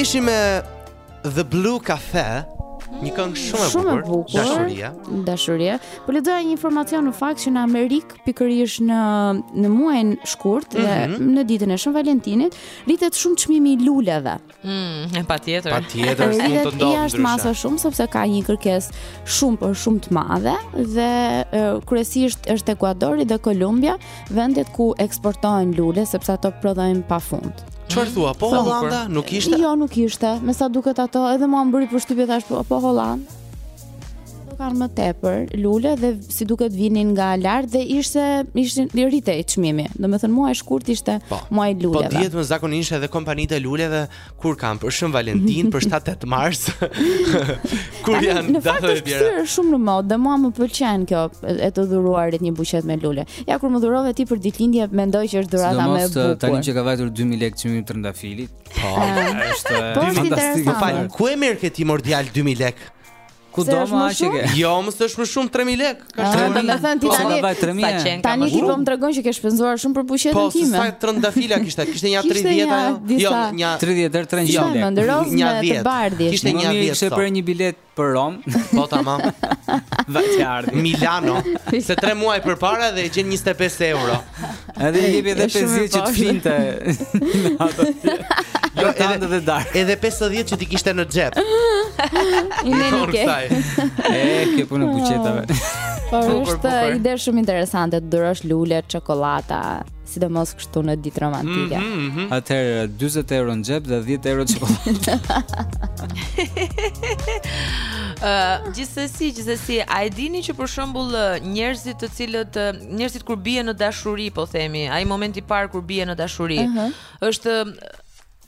Ishim me The Blue Cafe, një këngë shumë e shumë bukur, bukur, dashuria. Dashuria. Po lexoja një informacion në fakt që në Amerikë pikërisht në në muajin shkurt mm -hmm. dhe mhm. në ditën e Shën Valentinit rritet shumë çmimi i luleve. Mm, patjetër. Patjetër, s'mund të ndodhë ndryshe. Është masa shumë sepse ka një kërkesë shumë por shumë të madhe dhe kryesisht është Ekuadori dhe Kolumbia, vendet ku eksportohen lule sepse ato prodhojnë pafund. Çfarë thua? Po Hollanda nuk ishte? Jo, nuk ishte. Me sa duket ato, edhe mua më bëri përshtypje thashë po, po Holanda. Do kanë më tepër lule dhe si duket vinin nga lart dhe ishte ishin rritet çmimi. Domethënë muaji shkurt ishte po, muaji i luleve. Po dihet më zakonisht edhe kompanitë e luleve kur kanë për Shën Valentin, për 7-8 mars. kur janë datë të tjera. Është shumë në modë dhe mua më pëlqen kjo e të dhuruarit një buqet me lule. Ja kur më dhurove ti për ditëlindje, mendoj që është dhurata më e bukur. Sidomos tani që ka vajtur 2000 lekë çmimi i trëndafilit. Po, është po, fantastike. Po, ku e merr këtë mor djalë 2000 lekë? Ku do ma aq e ke? Jo, më s'është më shumë 3000 lekë. Ka ah, shumë. Do të thënë ti po, tani ka 3000. Tani ti po më tregon që ke shpenzuar shumë për buqetën po, time. Po, sa trëndafila kishte? Kishte një 30 ajo? Jo, një 30 deri 300 jo, lekë. Një roz me të bardhë. Kishte një 10. Kishte për një biletë për Romë. Po tamam. Vaqardhi. Milano. Se 3 muaj përpara dhe e gjen 25 euro. Edhe i jepi edhe 50 që të flinte në atë tje. Jo, edhe edhe. Edhe 50 që t'i kishte në xhep. I në një ke. E, ke punën e buqetave. Po, po është po, po. ide shumë interesante, të dhurosh lule, çokollata, sidomos kështu në ditë romantike. Mm -hmm, mm -hmm. Atëherë 40 euro në xhep dhe 10 euro çokollatë. Ëh, uh, gjithsesi, gjithsesi, a e dini që për shembull njerëzit të cilët njerëzit kur bien në dashuri, po themi, ai momenti i parë kur bien në dashuri, uh -huh. është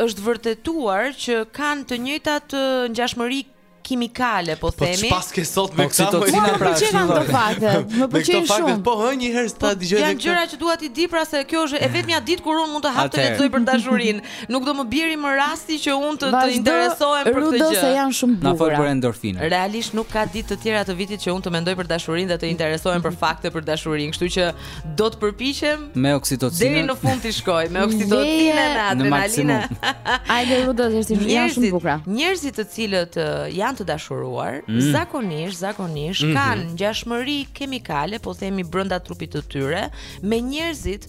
është vërtetuar që kanë të njëjtat ngjashmëri kimikale, po, po themi. Po çfarë ke sot me këto? Po më pëlqen ato fakte. Më pëlqen shumë. Po hë një herë s'ta po, dëgjoj. Janë gjëra që dua t'i di pra se kjo është e vetmja ditë kur un mund të hap të lexoj për dashurinë. Nuk do më bjerë më rasti që unë të interesohem për këtë gjë. Vazhdo Rudo se janë shumë bukura. Na fol për endorfina. Realisht nuk ka ditë të tjera të vitit që unë të mendoj për dashurinë dhe të interesohem për fakte për dashurinë, kështu që do të përpiqem me oksitocinë. Deri në fund të shkoj me oksitocinë dhe adrenalinë. Ajde Rudo, është shumë janë shumë bukura. Njerëzit të cilët janë të dashuruar, mm. zakonisht, zakonisht mhm. kanë ngjashmëri kemikale, po themi brenda trupit të tyre, me njerëzit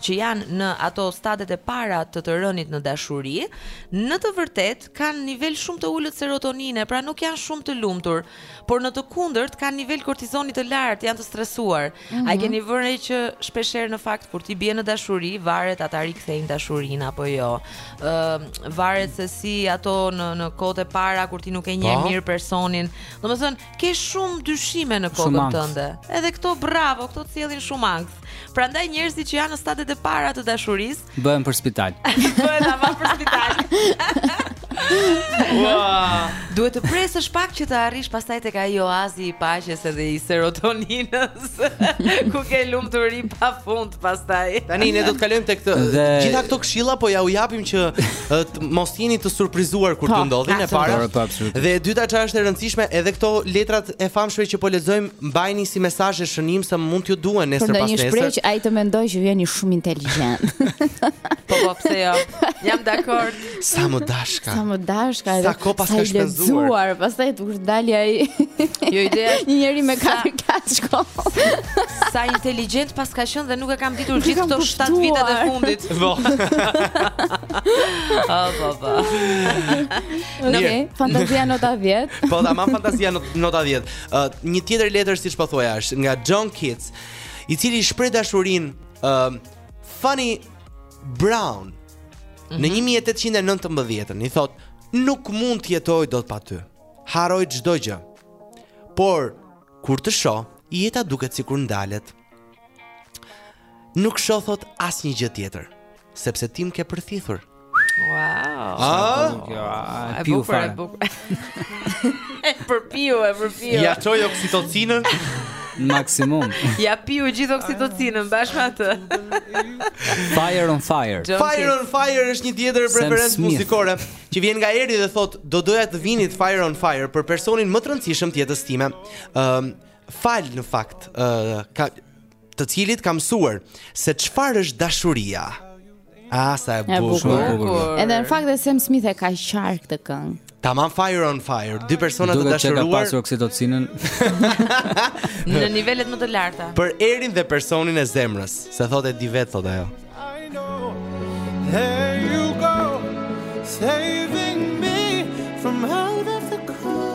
që janë në ato stadet e para të të rënit në dashuri, në të vërtetë kanë nivel shumë të ulët serotonine, pra nuk janë shumë të lumtur, por në të kundërt kanë nivel kortizoni të lartë, janë të stresuar. Mm -hmm. A mhm. keni vënë re që shpesh herë në fakt kur ti bie në dashuri, varet a ta rikthejnë dashurinë apo jo. Ë uh, varet se si ato në në kohët e para kur ti nuk e njeh po. mirë personin. Domethënë, Ke shumë dyshime në kokën tënde. Edhe këto bravo, këto të sjellin shumë ankth. Prandaj njerëzit që janë në stadet e para të dashurisë bëhen për spital. Bëhen ama për spital. Ua! Duhet të presësh pak që të arrish pastaj tek ai oazi i paqes edhe i serotoninës. Ku ke lumturi pa fund pastaj. Tani ne do të kalojmë tek të dhe... gjitha këto këshilla, po jua japim që të mos jeni të surprizuar kur po, t'ju ndodhin e para. Dhe e dyta çfarë është e rëndësishme, edhe këto letrat e famshme që po lexojmë, mbajini si mesazhe shënim se mund t'ju duhen nesër pasnesër. Për një shpreh që ai të mendojë që jeni shumë inteligjent. po po pse jo? Jam dakord. Sa më dashka. Sa më dashka. Sa kohë paska shpenzuar. Pastaj të kush dali ai. Jo ideja është një njeri me katër klasë shkollë. Sa inteligjent paska qenë dhe nuk e kam ditur gjithë këto 7 vitet e fundit. Po. Ah, po po. Okej, fantazia nota 10. Po, tamam fantazia nota 10. Uh, një tjetër letër siç po thoja është nga John Keats, i cili shpreh dashurinë uh, Fanny Brawne -hmm. Në 1819 mhm. i thotë, nuk mund të jetoj dot pa ty. Harroj çdo gjë. Por kur të shoh, jeta duket sikur ndalet. Nuk shoh thotë asnjë gjë tjetër, sepse ti më ke përthithur. Wow. Ah, e bukur, e bukur. e përpiu, e përpiu. Ia çoi oksitocinën në maksimum. Ia piu gjithë oksitocinën bashkë me atë. Fire on fire. John Keats. Fire on fire është një tjetër preferencë muzikore që vjen nga Eri dhe thotë do doja të vinit Fire on fire për personin më të rëndësishëm të jetës time. Ëm, falë në fakt, ë, ka të cilit ka mësuar se çfarë është dashuria. Ah, sa e bukur. Edhe në fakt dhe Sam Smith e ka qarë këtë këngë. Tamam fire on fire. Dy persona të dashuruar. Duhet të ketë pasur oksitocinën në nivelet më të larta. Për Erin dhe personin e zemrës, se thotë e di vetë thotë ajo. There you go. Saving me from out of the cold.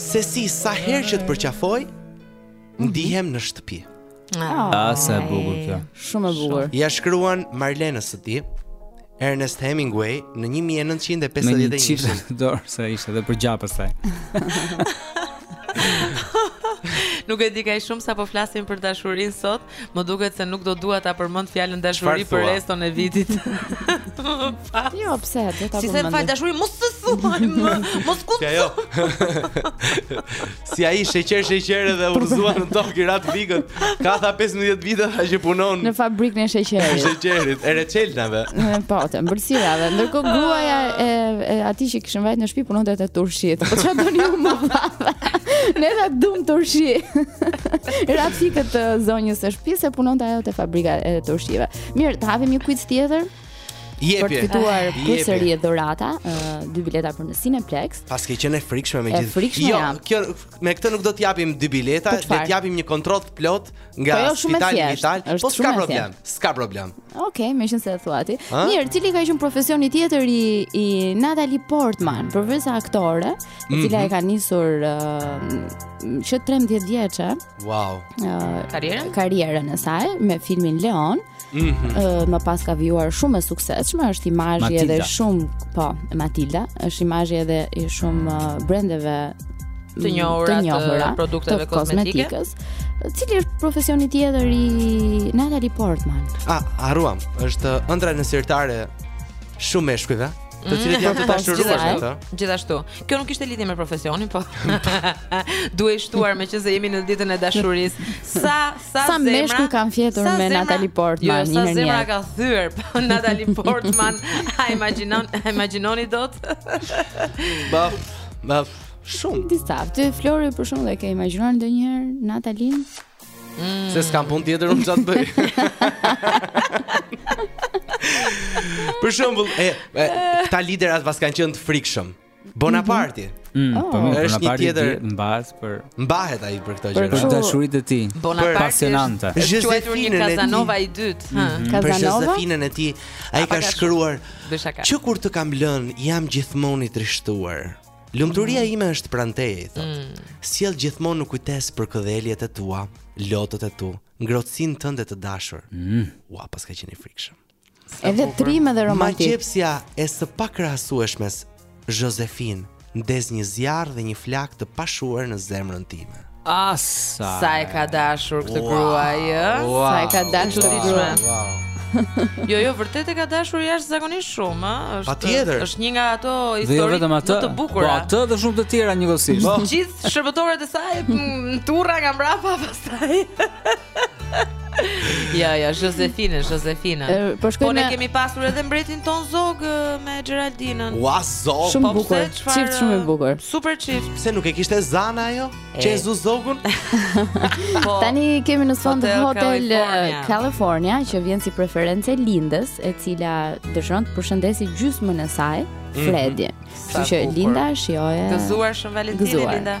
Se si sa herë që të përqafoj, ndihem në shtëpi. Ah, sa e bukur kjo. Shumë e bukur. Ia shkruan Marlenës së tij Ernest Hemingway në 1951. Me një çifte te dora se ishte dhe për gjah pastaj. Nuk e di kaq shumë sa po flasim për dashurinë sot Më duket se nuk do dua ta përmend fjalën dashuri për reston e vitit. jo, pse? Do ta përmend. Si te Më fal dashuri, mos thuaj më. Mos ku. Ja, jo. si ai sheqer sheqer edhe u rrëzua në tokë i ra të fikët. Ka tha 15 vite tha që punon në fabrikën e sheqerit. Sheqerit, e reçelrave. po, të ëmbëlsirave. Ndërkohë gruaja e, e atij që kishin vajt në shtëpi punonte te turshitë. Po çfarë doni ju më? Ne ta dum turshi. I ra të fikët zonjës së shtëpisë se punonte ajo te fabrika e turshive. Mirë, të hapim një quiz tjetër. Jepje. Për të fituar përsëri dhurata, dy bileta për në Cineplex. Paske qenë e frikshme me gjithë. Jo, kjo me këtë nuk do të japim dy bileta, do të japim një kontroll të plotë nga po jo, spitali Vital, po s'ka problem, s'ka problem. Okej, meqenëse e thua ti. Mirë, cili ka qenë profesioni tjetër i i Natalie Portman, përveç aktore, e cila, mhm, e ka nisur uh, që 13 vjeçë. Wow. Uh, karrierën? Karrierën e saj me filmin Leon. Mm -hmm. uh, më pas ka vijuar shumë e suksesshme, është imazhi edhe shumë, po, Matilda, është imazhi edhe i shumë uh, brendeve të njohura të, të produkteve të kozmetikës. Cili është profesioni tjetër i Natalie Portman? Ah, harruam, është ëndrra në sirtar e shumë meshkujve të cilët janë të dashuruar me të. Gjithashtu. Kjo nuk kishte lidhje me profesionin, po. Duhej shtuar meqenëse jemi në ditën e dashurisë. Sa Sa meshkuj kanë fjetur me Natalie Portman jo, një herë. Sa zemra ka thyer po, Natalie Portman. A imagjinon, a imagjinoni dot? Baf, baf, shumë. Disa, ti Flori për shembull e ke imagjinuar ndonjëherë Natalie? Mm. Se s'kam pun tjetër unë qatë bëj Për shembull e, e, Këta liderat pas kanë qënë të frikshëm Bonaparti. Mm, mm, po, oh. është një tjetër mbaz për mbahet ai për këtë gjë. Për dashuritë e tij. Pasionante. Është quajtur një Kazanova i dytë, ha. Mhm. Kazanova. Për Josefinën e tij, ai ka shkruar që kur të kam lënë, jam gjithmonë i trishtuar. Lumturia mm. ime është pranë teje, thot. Mm. Sjell gjithmonë në kujtesë përkëdheljet e tua, lotët e tu, ngrohtësinë tënde të dashur. Ua, paska qenë i frikshëm. Edhe bukur. trim edhe romantik. Magjepsja e së pakrahasueshmes Josephine ndez një zjarr dhe një flakë të pashuar në zemrën time. Asa. Sa e ka dashur këtë Wow. gruaj, ë? Wow. Sa e ka dashur Wow. gruan. Wow. Jo, jo, vërtet e ka dashur jashtëzakonisht shumë, ë? Është Patjetër. është një nga ato Dhe jo histori vetëm atë. më të Po bukura. atë dhe shumë të tjera njëkohësisht. Gjithë shërbëtorët e saj mm, turra nga mbrapa pastaj. Ja, ja, Josefina, Josefina. Po, po ne kemi pasur edhe mbretin ton Zog me Geraldinën. Ua Zog, shumë po bukur. Çift shumë i bukur. Super çift. Pse nuk e kishte Zana ajo? Çezu Zogun? Po. Tani kemi në sfond Hotel, Hotel California. California që vjen si preferencë e Lindës, e cila dëshiron të përshëndesi gjysmën e saj, mhm. Fredi. Mm -hmm. Kështu që Linda shijoje. Gëzuar Shën Valentinin Linda.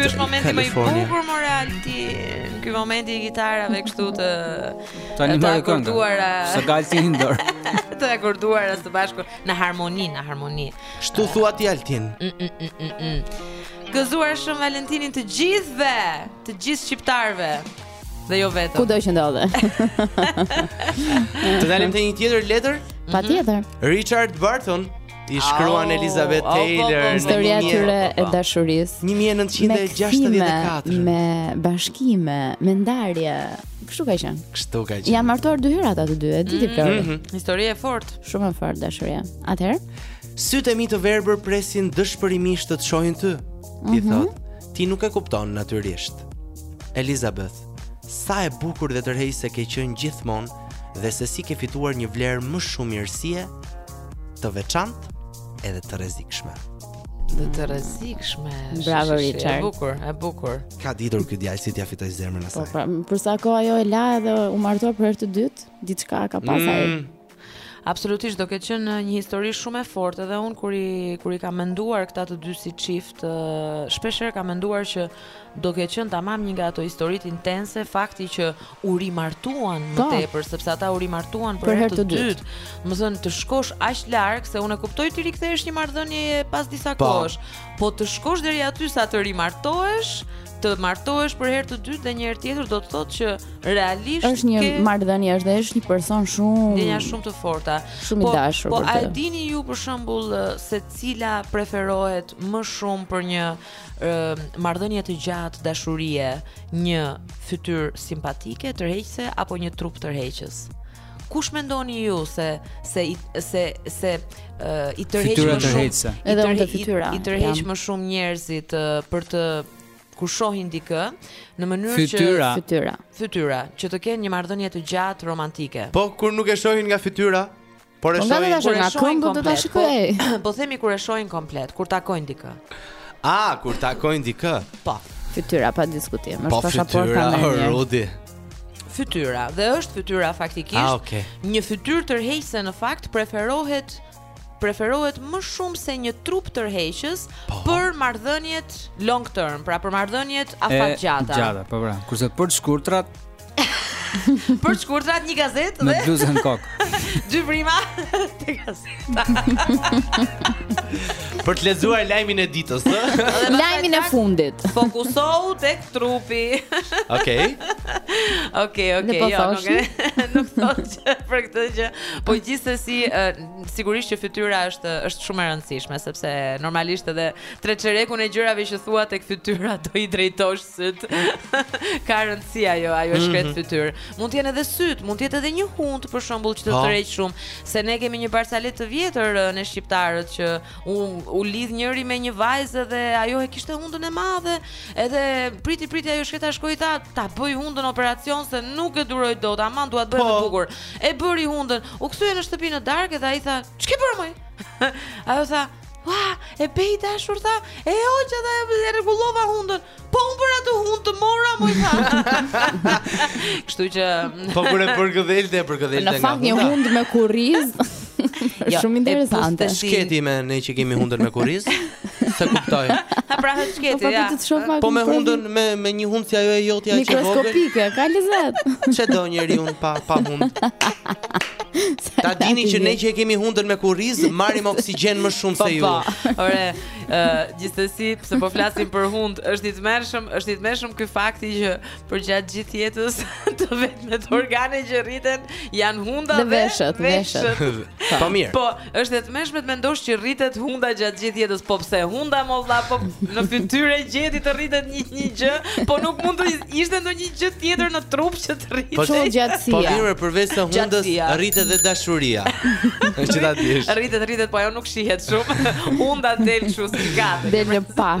ky është momenti më i bukur more Altin. Ky momenti i gitarave kështu të tani më e këndë. Sa galti ndor. Të akorduara së bashku në harmoni, në harmoni. Çtu thua ti Altin? Mm, mm, mm, Gëzuar Shën Valentinin të gjithëve, të gjithë shqiptarëve. Dhe jo vetëm. Kudo që ndodhen. Të dalim te një tjetër letër? Patjetër. Mm -hmm. Richard Burton i shkruan oh, Elizabeth oh, Taylor oh, oh, oh, historia e tyre e dashurisë 1964 me, me bashkime, me ndarje. Kështu ka qenë. Kështu ka qenë. Janë martuar dy herë ata të dy, e di ti Flori. Mm -hmm. Histori e fortë, shumë e fortë dashuria. Atëherë, sytë e mi të verbër presin dëshpërimisht të të shohin ty. Mm -hmm. I mhm. thot, Ti nuk e kupton natyrisht. Elizabeth, sa e bukur dhe tërheqëse ke qenë gjithmonë dhe se si ke fituar një vlerë më shumë mirësie të veçantë edhe të rrezikshme. Dhe të rrezikshme. Bravo Richard. E bukur, e bukur. Ka ditur ky djalë si t'ia fitoj zemrën asaj. Po, pra, për sa kohë ajo e la edhe u martua për herë të dytë, diçka ka pasur. Mm. Absolutisht do ketë qenë një histori shumë e fortë dhe unë kur i kur i kam menduar këta të dy si çift, shpesh herë kam menduar që do ketë qenë tamam një nga ato historitë intense fakti që u rimartuan më po. tepër sepse ata u rimartuan për, për herë të, të dytë. Domethënë të shkosh aq larg se unë e kuptoj t'i rikthehesh një marrëdhënieje pas disa po. kohësh, po të shkosh deri aty sa të rimartohesh, të martohesh për herë të dytë dhe një herë tjetër do të thotë që realisht është një ke... marrëdhënie është dhe është një person shumë ndjenja shumë të forta. Shumë i po, dashur. Po a e dini ju për shembull se cila preferohet më shumë për një marrëdhënie të gjatë dashurie, një fytyrë simpatike, tërheqëse apo një trup tërheqës? Kush mendoni ju se se se se i tërheq më shumë? Edhe unë të fytyra. I tërheq më shumë njerëzit për të kur shohin dikë në mënyrë që fytyra fytyra fytyra që të kenë një marrëdhënie të gjatë romantike. Po kur nuk e shohin nga fytyra, por e po, shohin kur e shohin komplet. Do ta shikoj. Po, po themi kur e shohin komplet, kur takojnë dikë. Ah, kur takojnë dikë. Po. Fytyra pa diskutim, është po, pasaporta më e mirë. Po fytyra, Rudi. fytyra dhe është fytyra faktikisht. Ah, okay. Një fytyrë tërheqëse në fakt preferohet preferohet më shumë se një trup tërheqës po. për marrëdhëniet long term, pra për marrëdhëniet afatgjata. E gjata, po pra. Kurse për të shkurtrat Për shkurtrat një gazetë dhe Me bluzën në kokë. Dy vrima te gazeta. Për të lexuar lajmin e ditës, ë? Lajmin e fundit. Fokusohu tek trupi. Okej. Okej, okej, po jo, nuk e nuk thotë që për këtë që po gjithsesi sigurisht që fytyra është është shumë e rëndësishme sepse normalisht edhe treçerekun e gjërave që thua tek fytyra do i drejtosh sytë. Ka rëndësi ajo, ajo e shkretë mhm. fytyrë. Mund të jenë edhe sytë, mund të jetë edhe një hundë për shembull që të po. tërheq shumë, se ne kemi një barsaletë të vjetër ne shqiptarët që u u lidh njëri me një vajzë dhe ajo e kishte hundën e madhe Edhe priti priti ajo e shkreta shkoi tha ta bëj hundën operacion se nuk e duroj dot, aman dua ta bëj të po. bukur. E bëri hundën. U kthye në shtëpi në darkë dhe ai tha, "Ç'ke bërë moj?" ajo tha, "Ua, e bëra i dashur tha, e hoqja dhe e rregullova hundën. Po unë për atë hundë të mora moj tha." Kështu që Po kur e përkëdhelte, e përkëdhelte nga. Në fakt një hundë me kurriz. Jo, Shumë interesante. Po ç'keni me ne që kemi hundën me kurriz. S'e kuptoj. Ha pra ha ç'keni, po, ja. Po me hundën me me një hundë si ajo e jotja që vogël. Mikroskopike, ka lezet. Ç'e do njeriu pa pa hundë. Ta dini që ne që e kemi hundën me kurriz, marrim oksigjen më shumë se ju. Po, po. Ore, ë, gjithsesi, pse po flasim për hundë, është i tmerrshëm, është i tmerrshëm ky fakti që për gjatë gjithë jetës të vetmet organe që rriten janë hunda dhe veshët. Dhe veshët, veshët. Pa po mirë. Po, është e tmerrshme të mendosh që rritet hunda gjatë gjithë jetës, po pse hunda mo vlla, po në fytyrë gjeti të rritet një, një gjë, po nuk mund të ishte ndonjë gjë tjetër në trup që të rritet. Po që gjatësia. Po mirë, përveç hundës rritet dhe dashuria. që ta dish. Rritet, rritet, po ajo nuk shihet shumë. Hunda del kështu si gati. Del në pah.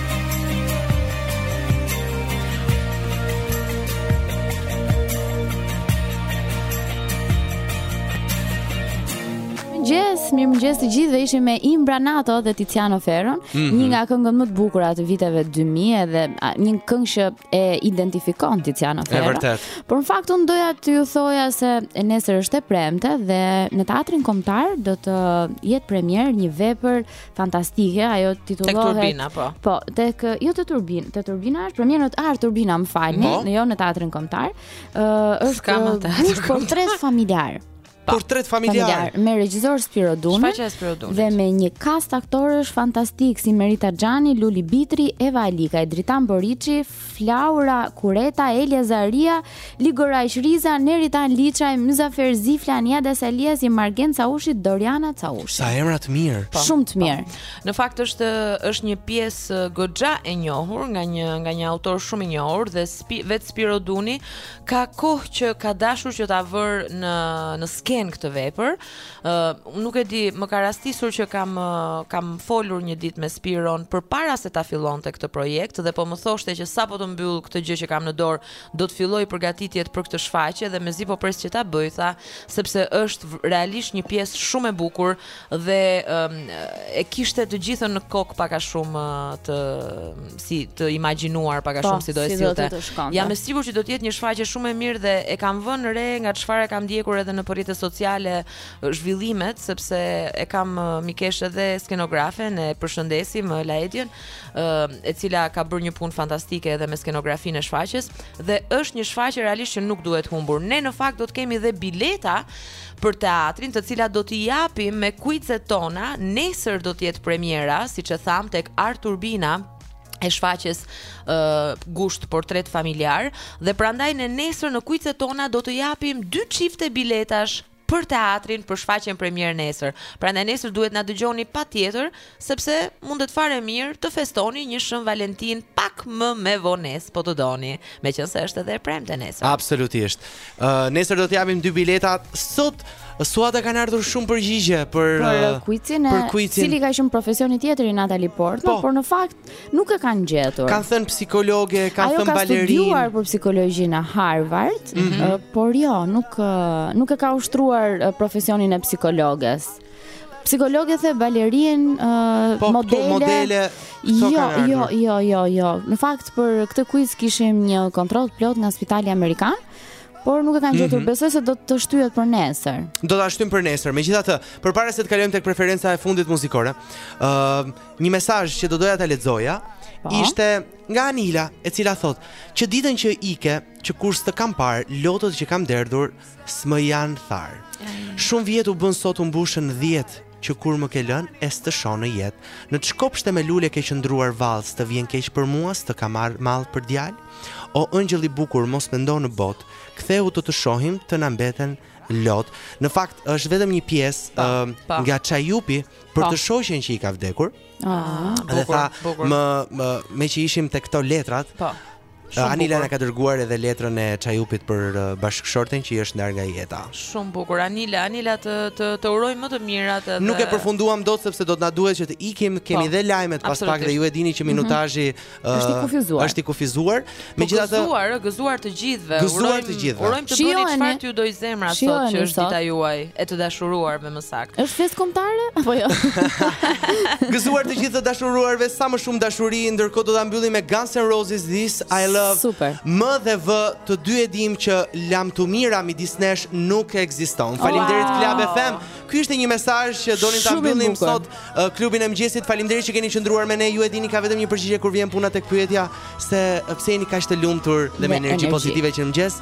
mirë mëngjes të gjithëve. Ishim me Imbranato dhe Tiziano Ferron, mm -hmm. një nga këngët më të bukura të viteve 2000 dhe një këngë që e identifikon Tiziano Ferron. Është vërtet. Por në fakt unë doja të ju thoja se nesër është e premte dhe në Teatrin Kombëtar do të jetë premierë një vepër fantastike, ajo titullohet Tek Turbina, po. Po, tek jo te Turbin, te Turbina është premierë në Art Turbina, më falni, po. jo në teatrin kombëtar. Ë uh, është ka më teatrin portret familjar. Pa, portret familjar. familjar me regjisor Spiro Dunin. Dhe me një kast aktorësh fantastikë si Merita Xhani, Luli Bitri, Eva Alikaj, Dritan Boriçi, Flaura Kureta, Elia Zaharia, Ligoraq Riza, Neritan Liçaj, Myzafer Zifla, Niada Saliasi, Margent Caushi, Doriana Caushi. Sa emra të mirë. Po. Shumë të mirë. Në fakt është është një pjesë goxha e njohur nga një nga një autor shumë i njohur dhe spi, vetë Spiro Duni ka kohë që ka dashur që ta vërë në në skenë këtë vepër Unë nuk e di, më ka rastisur që kam kam folur një ditë me Spiron përpara se ta fillonte këtë projekt dhe po më thoshte që sapo të mbyll këtë gjë që kam në dorë, do të filloj përgatitjet për këtë shfaqje dhe mezi po pres që ta bëj, tha, sepse është realisht një pjesë shumë e bukur dhe e kishte të gjithën në kokë pak a shumë të si të imagjinuar pak a po, shumë si do e sillte. Jam e sigurt që do të jetë një shfaqje shumë e mirë dhe e kam vënë re nga çfarë kam ndjekur edhe nëpër rrjetet sociale zhvillimet sepse e kam mikeshë edhe skenografen e përshëndesim Laedian, e cila ka bërë një punë fantastike edhe me skenografinë e shfaqjes dhe është një shfaqje realisht që nuk duhet humbur. Ne në fakt do të kemi dhe bileta për teatrin, të cilat do t'i japim me kuizet tona. Nesër do të jetë premiera, siç e thamë tek Art Turbina, e shfaqjes uh, gusht portret familjar dhe prandaj ne nesër në kuizet tona do të japim dy çifte biletash për teatrin për shfaqjen premierë nesër. Prandaj nesër duhet na dëgjoni patjetër Sepse mundet fare mirë të festoni një Shën Valentin pak më me vonesë po të doni, meqenëse është edhe e premte nesër. Absolutisht. Ë nesër do të japim dy bileta. Sot Suada kanë ardhur shumë përgjigje për për uh, kuicin ë cili ka qenë profesioni tjetër i Natalie Portman, po, por në fakt nuk e kanë gjetur. Kanë thënë psikologe, kanë thënë balerinë. Ajo ka studiuar për psikologji në Harvard, mm -hmm. por jo, nuk nuk e ka ushtruar profesionin e psikologes. Psikologe the, balerinë uh, po, modele. Po modele. Jo, jo, jo, jo, jo. Në fakt për këtë quiz kishim një kontroll të plotë nga Spitali Amerikan. Por nuk e kanë gjetur, mm -hmm. besoj se do të shtyhet për nesër. Do ta shtym për nesër. Megjithatë, përpara se të kalojmë tek preferenca e fundit muzikore, ë uh, një mesazh që do doja ta lexoja po. ishte nga Anila, e cila thotë, "Që ditën që ike, që kur s'të kam parë, lotët që kam derdhur, S'më janë tharë. Shumë vjet u bënë sot u mbushën dhjetë që kur më ke lënë e s'të shoh në jetë. Në ç'kopshte me lule ke qëndruar vallë, s'të vjen keq për mua, s'të ka marrë mall për djalë. O engjëll i bukur, mos mëno në botë, kthehu të të shohim të na mbeten lot. Në fakt, është vetëm një pjesë pa, uh, pa. nga Çajupi për pa. të shoqen që i ka vdekur. Ah, dhe bukur, tha, bukur. Më, më, meqë ishim te këto letrat, pa. Shumë Anila na ka dërguar edhe letrën e Çajupit për uh, bashkëshorten që i është ndarë nga jeta. Shumë bukur. Anila, Anila të të, të uroj më të mirat edhe. Nuk e përfunduam dot sepse do të na duhet që të ikim, kemi po, dhe lajmet pas pak dhe ju e dini që mhm. minutazhi mm -hmm. uh, është i kufizuar. Është i kufizuar. Po Megjithatë, gëzuar, gëzuar të gjithëve. Gëzuar të gjithëve. Urojmë të bëni çfarë ju do zemra sot që është dita juaj e të dashuruar. ve më saktë. Është festë kombëtare apo jo? Gëzuar të gjithë të dashuruarve, sa më shumë dashuri, ndërkohë do ta mbyllim me Guns N' Roses This I Love. Super. M dhe V, të dy e dimë që lamtumira midis nesh nuk ekziston. Faleminderit wow. Club FM. Ky ishte një mesazh që donin ta mbyllim sot uh, klubin e mëngjesit. Faleminderit që keni qëndruar me ne. Ju e dini ka vetëm një përgjigje kur vjen puna tek pyetja se pse jeni kaq të lumtur dhe me, me energji, energji. pozitive që në mëngjes.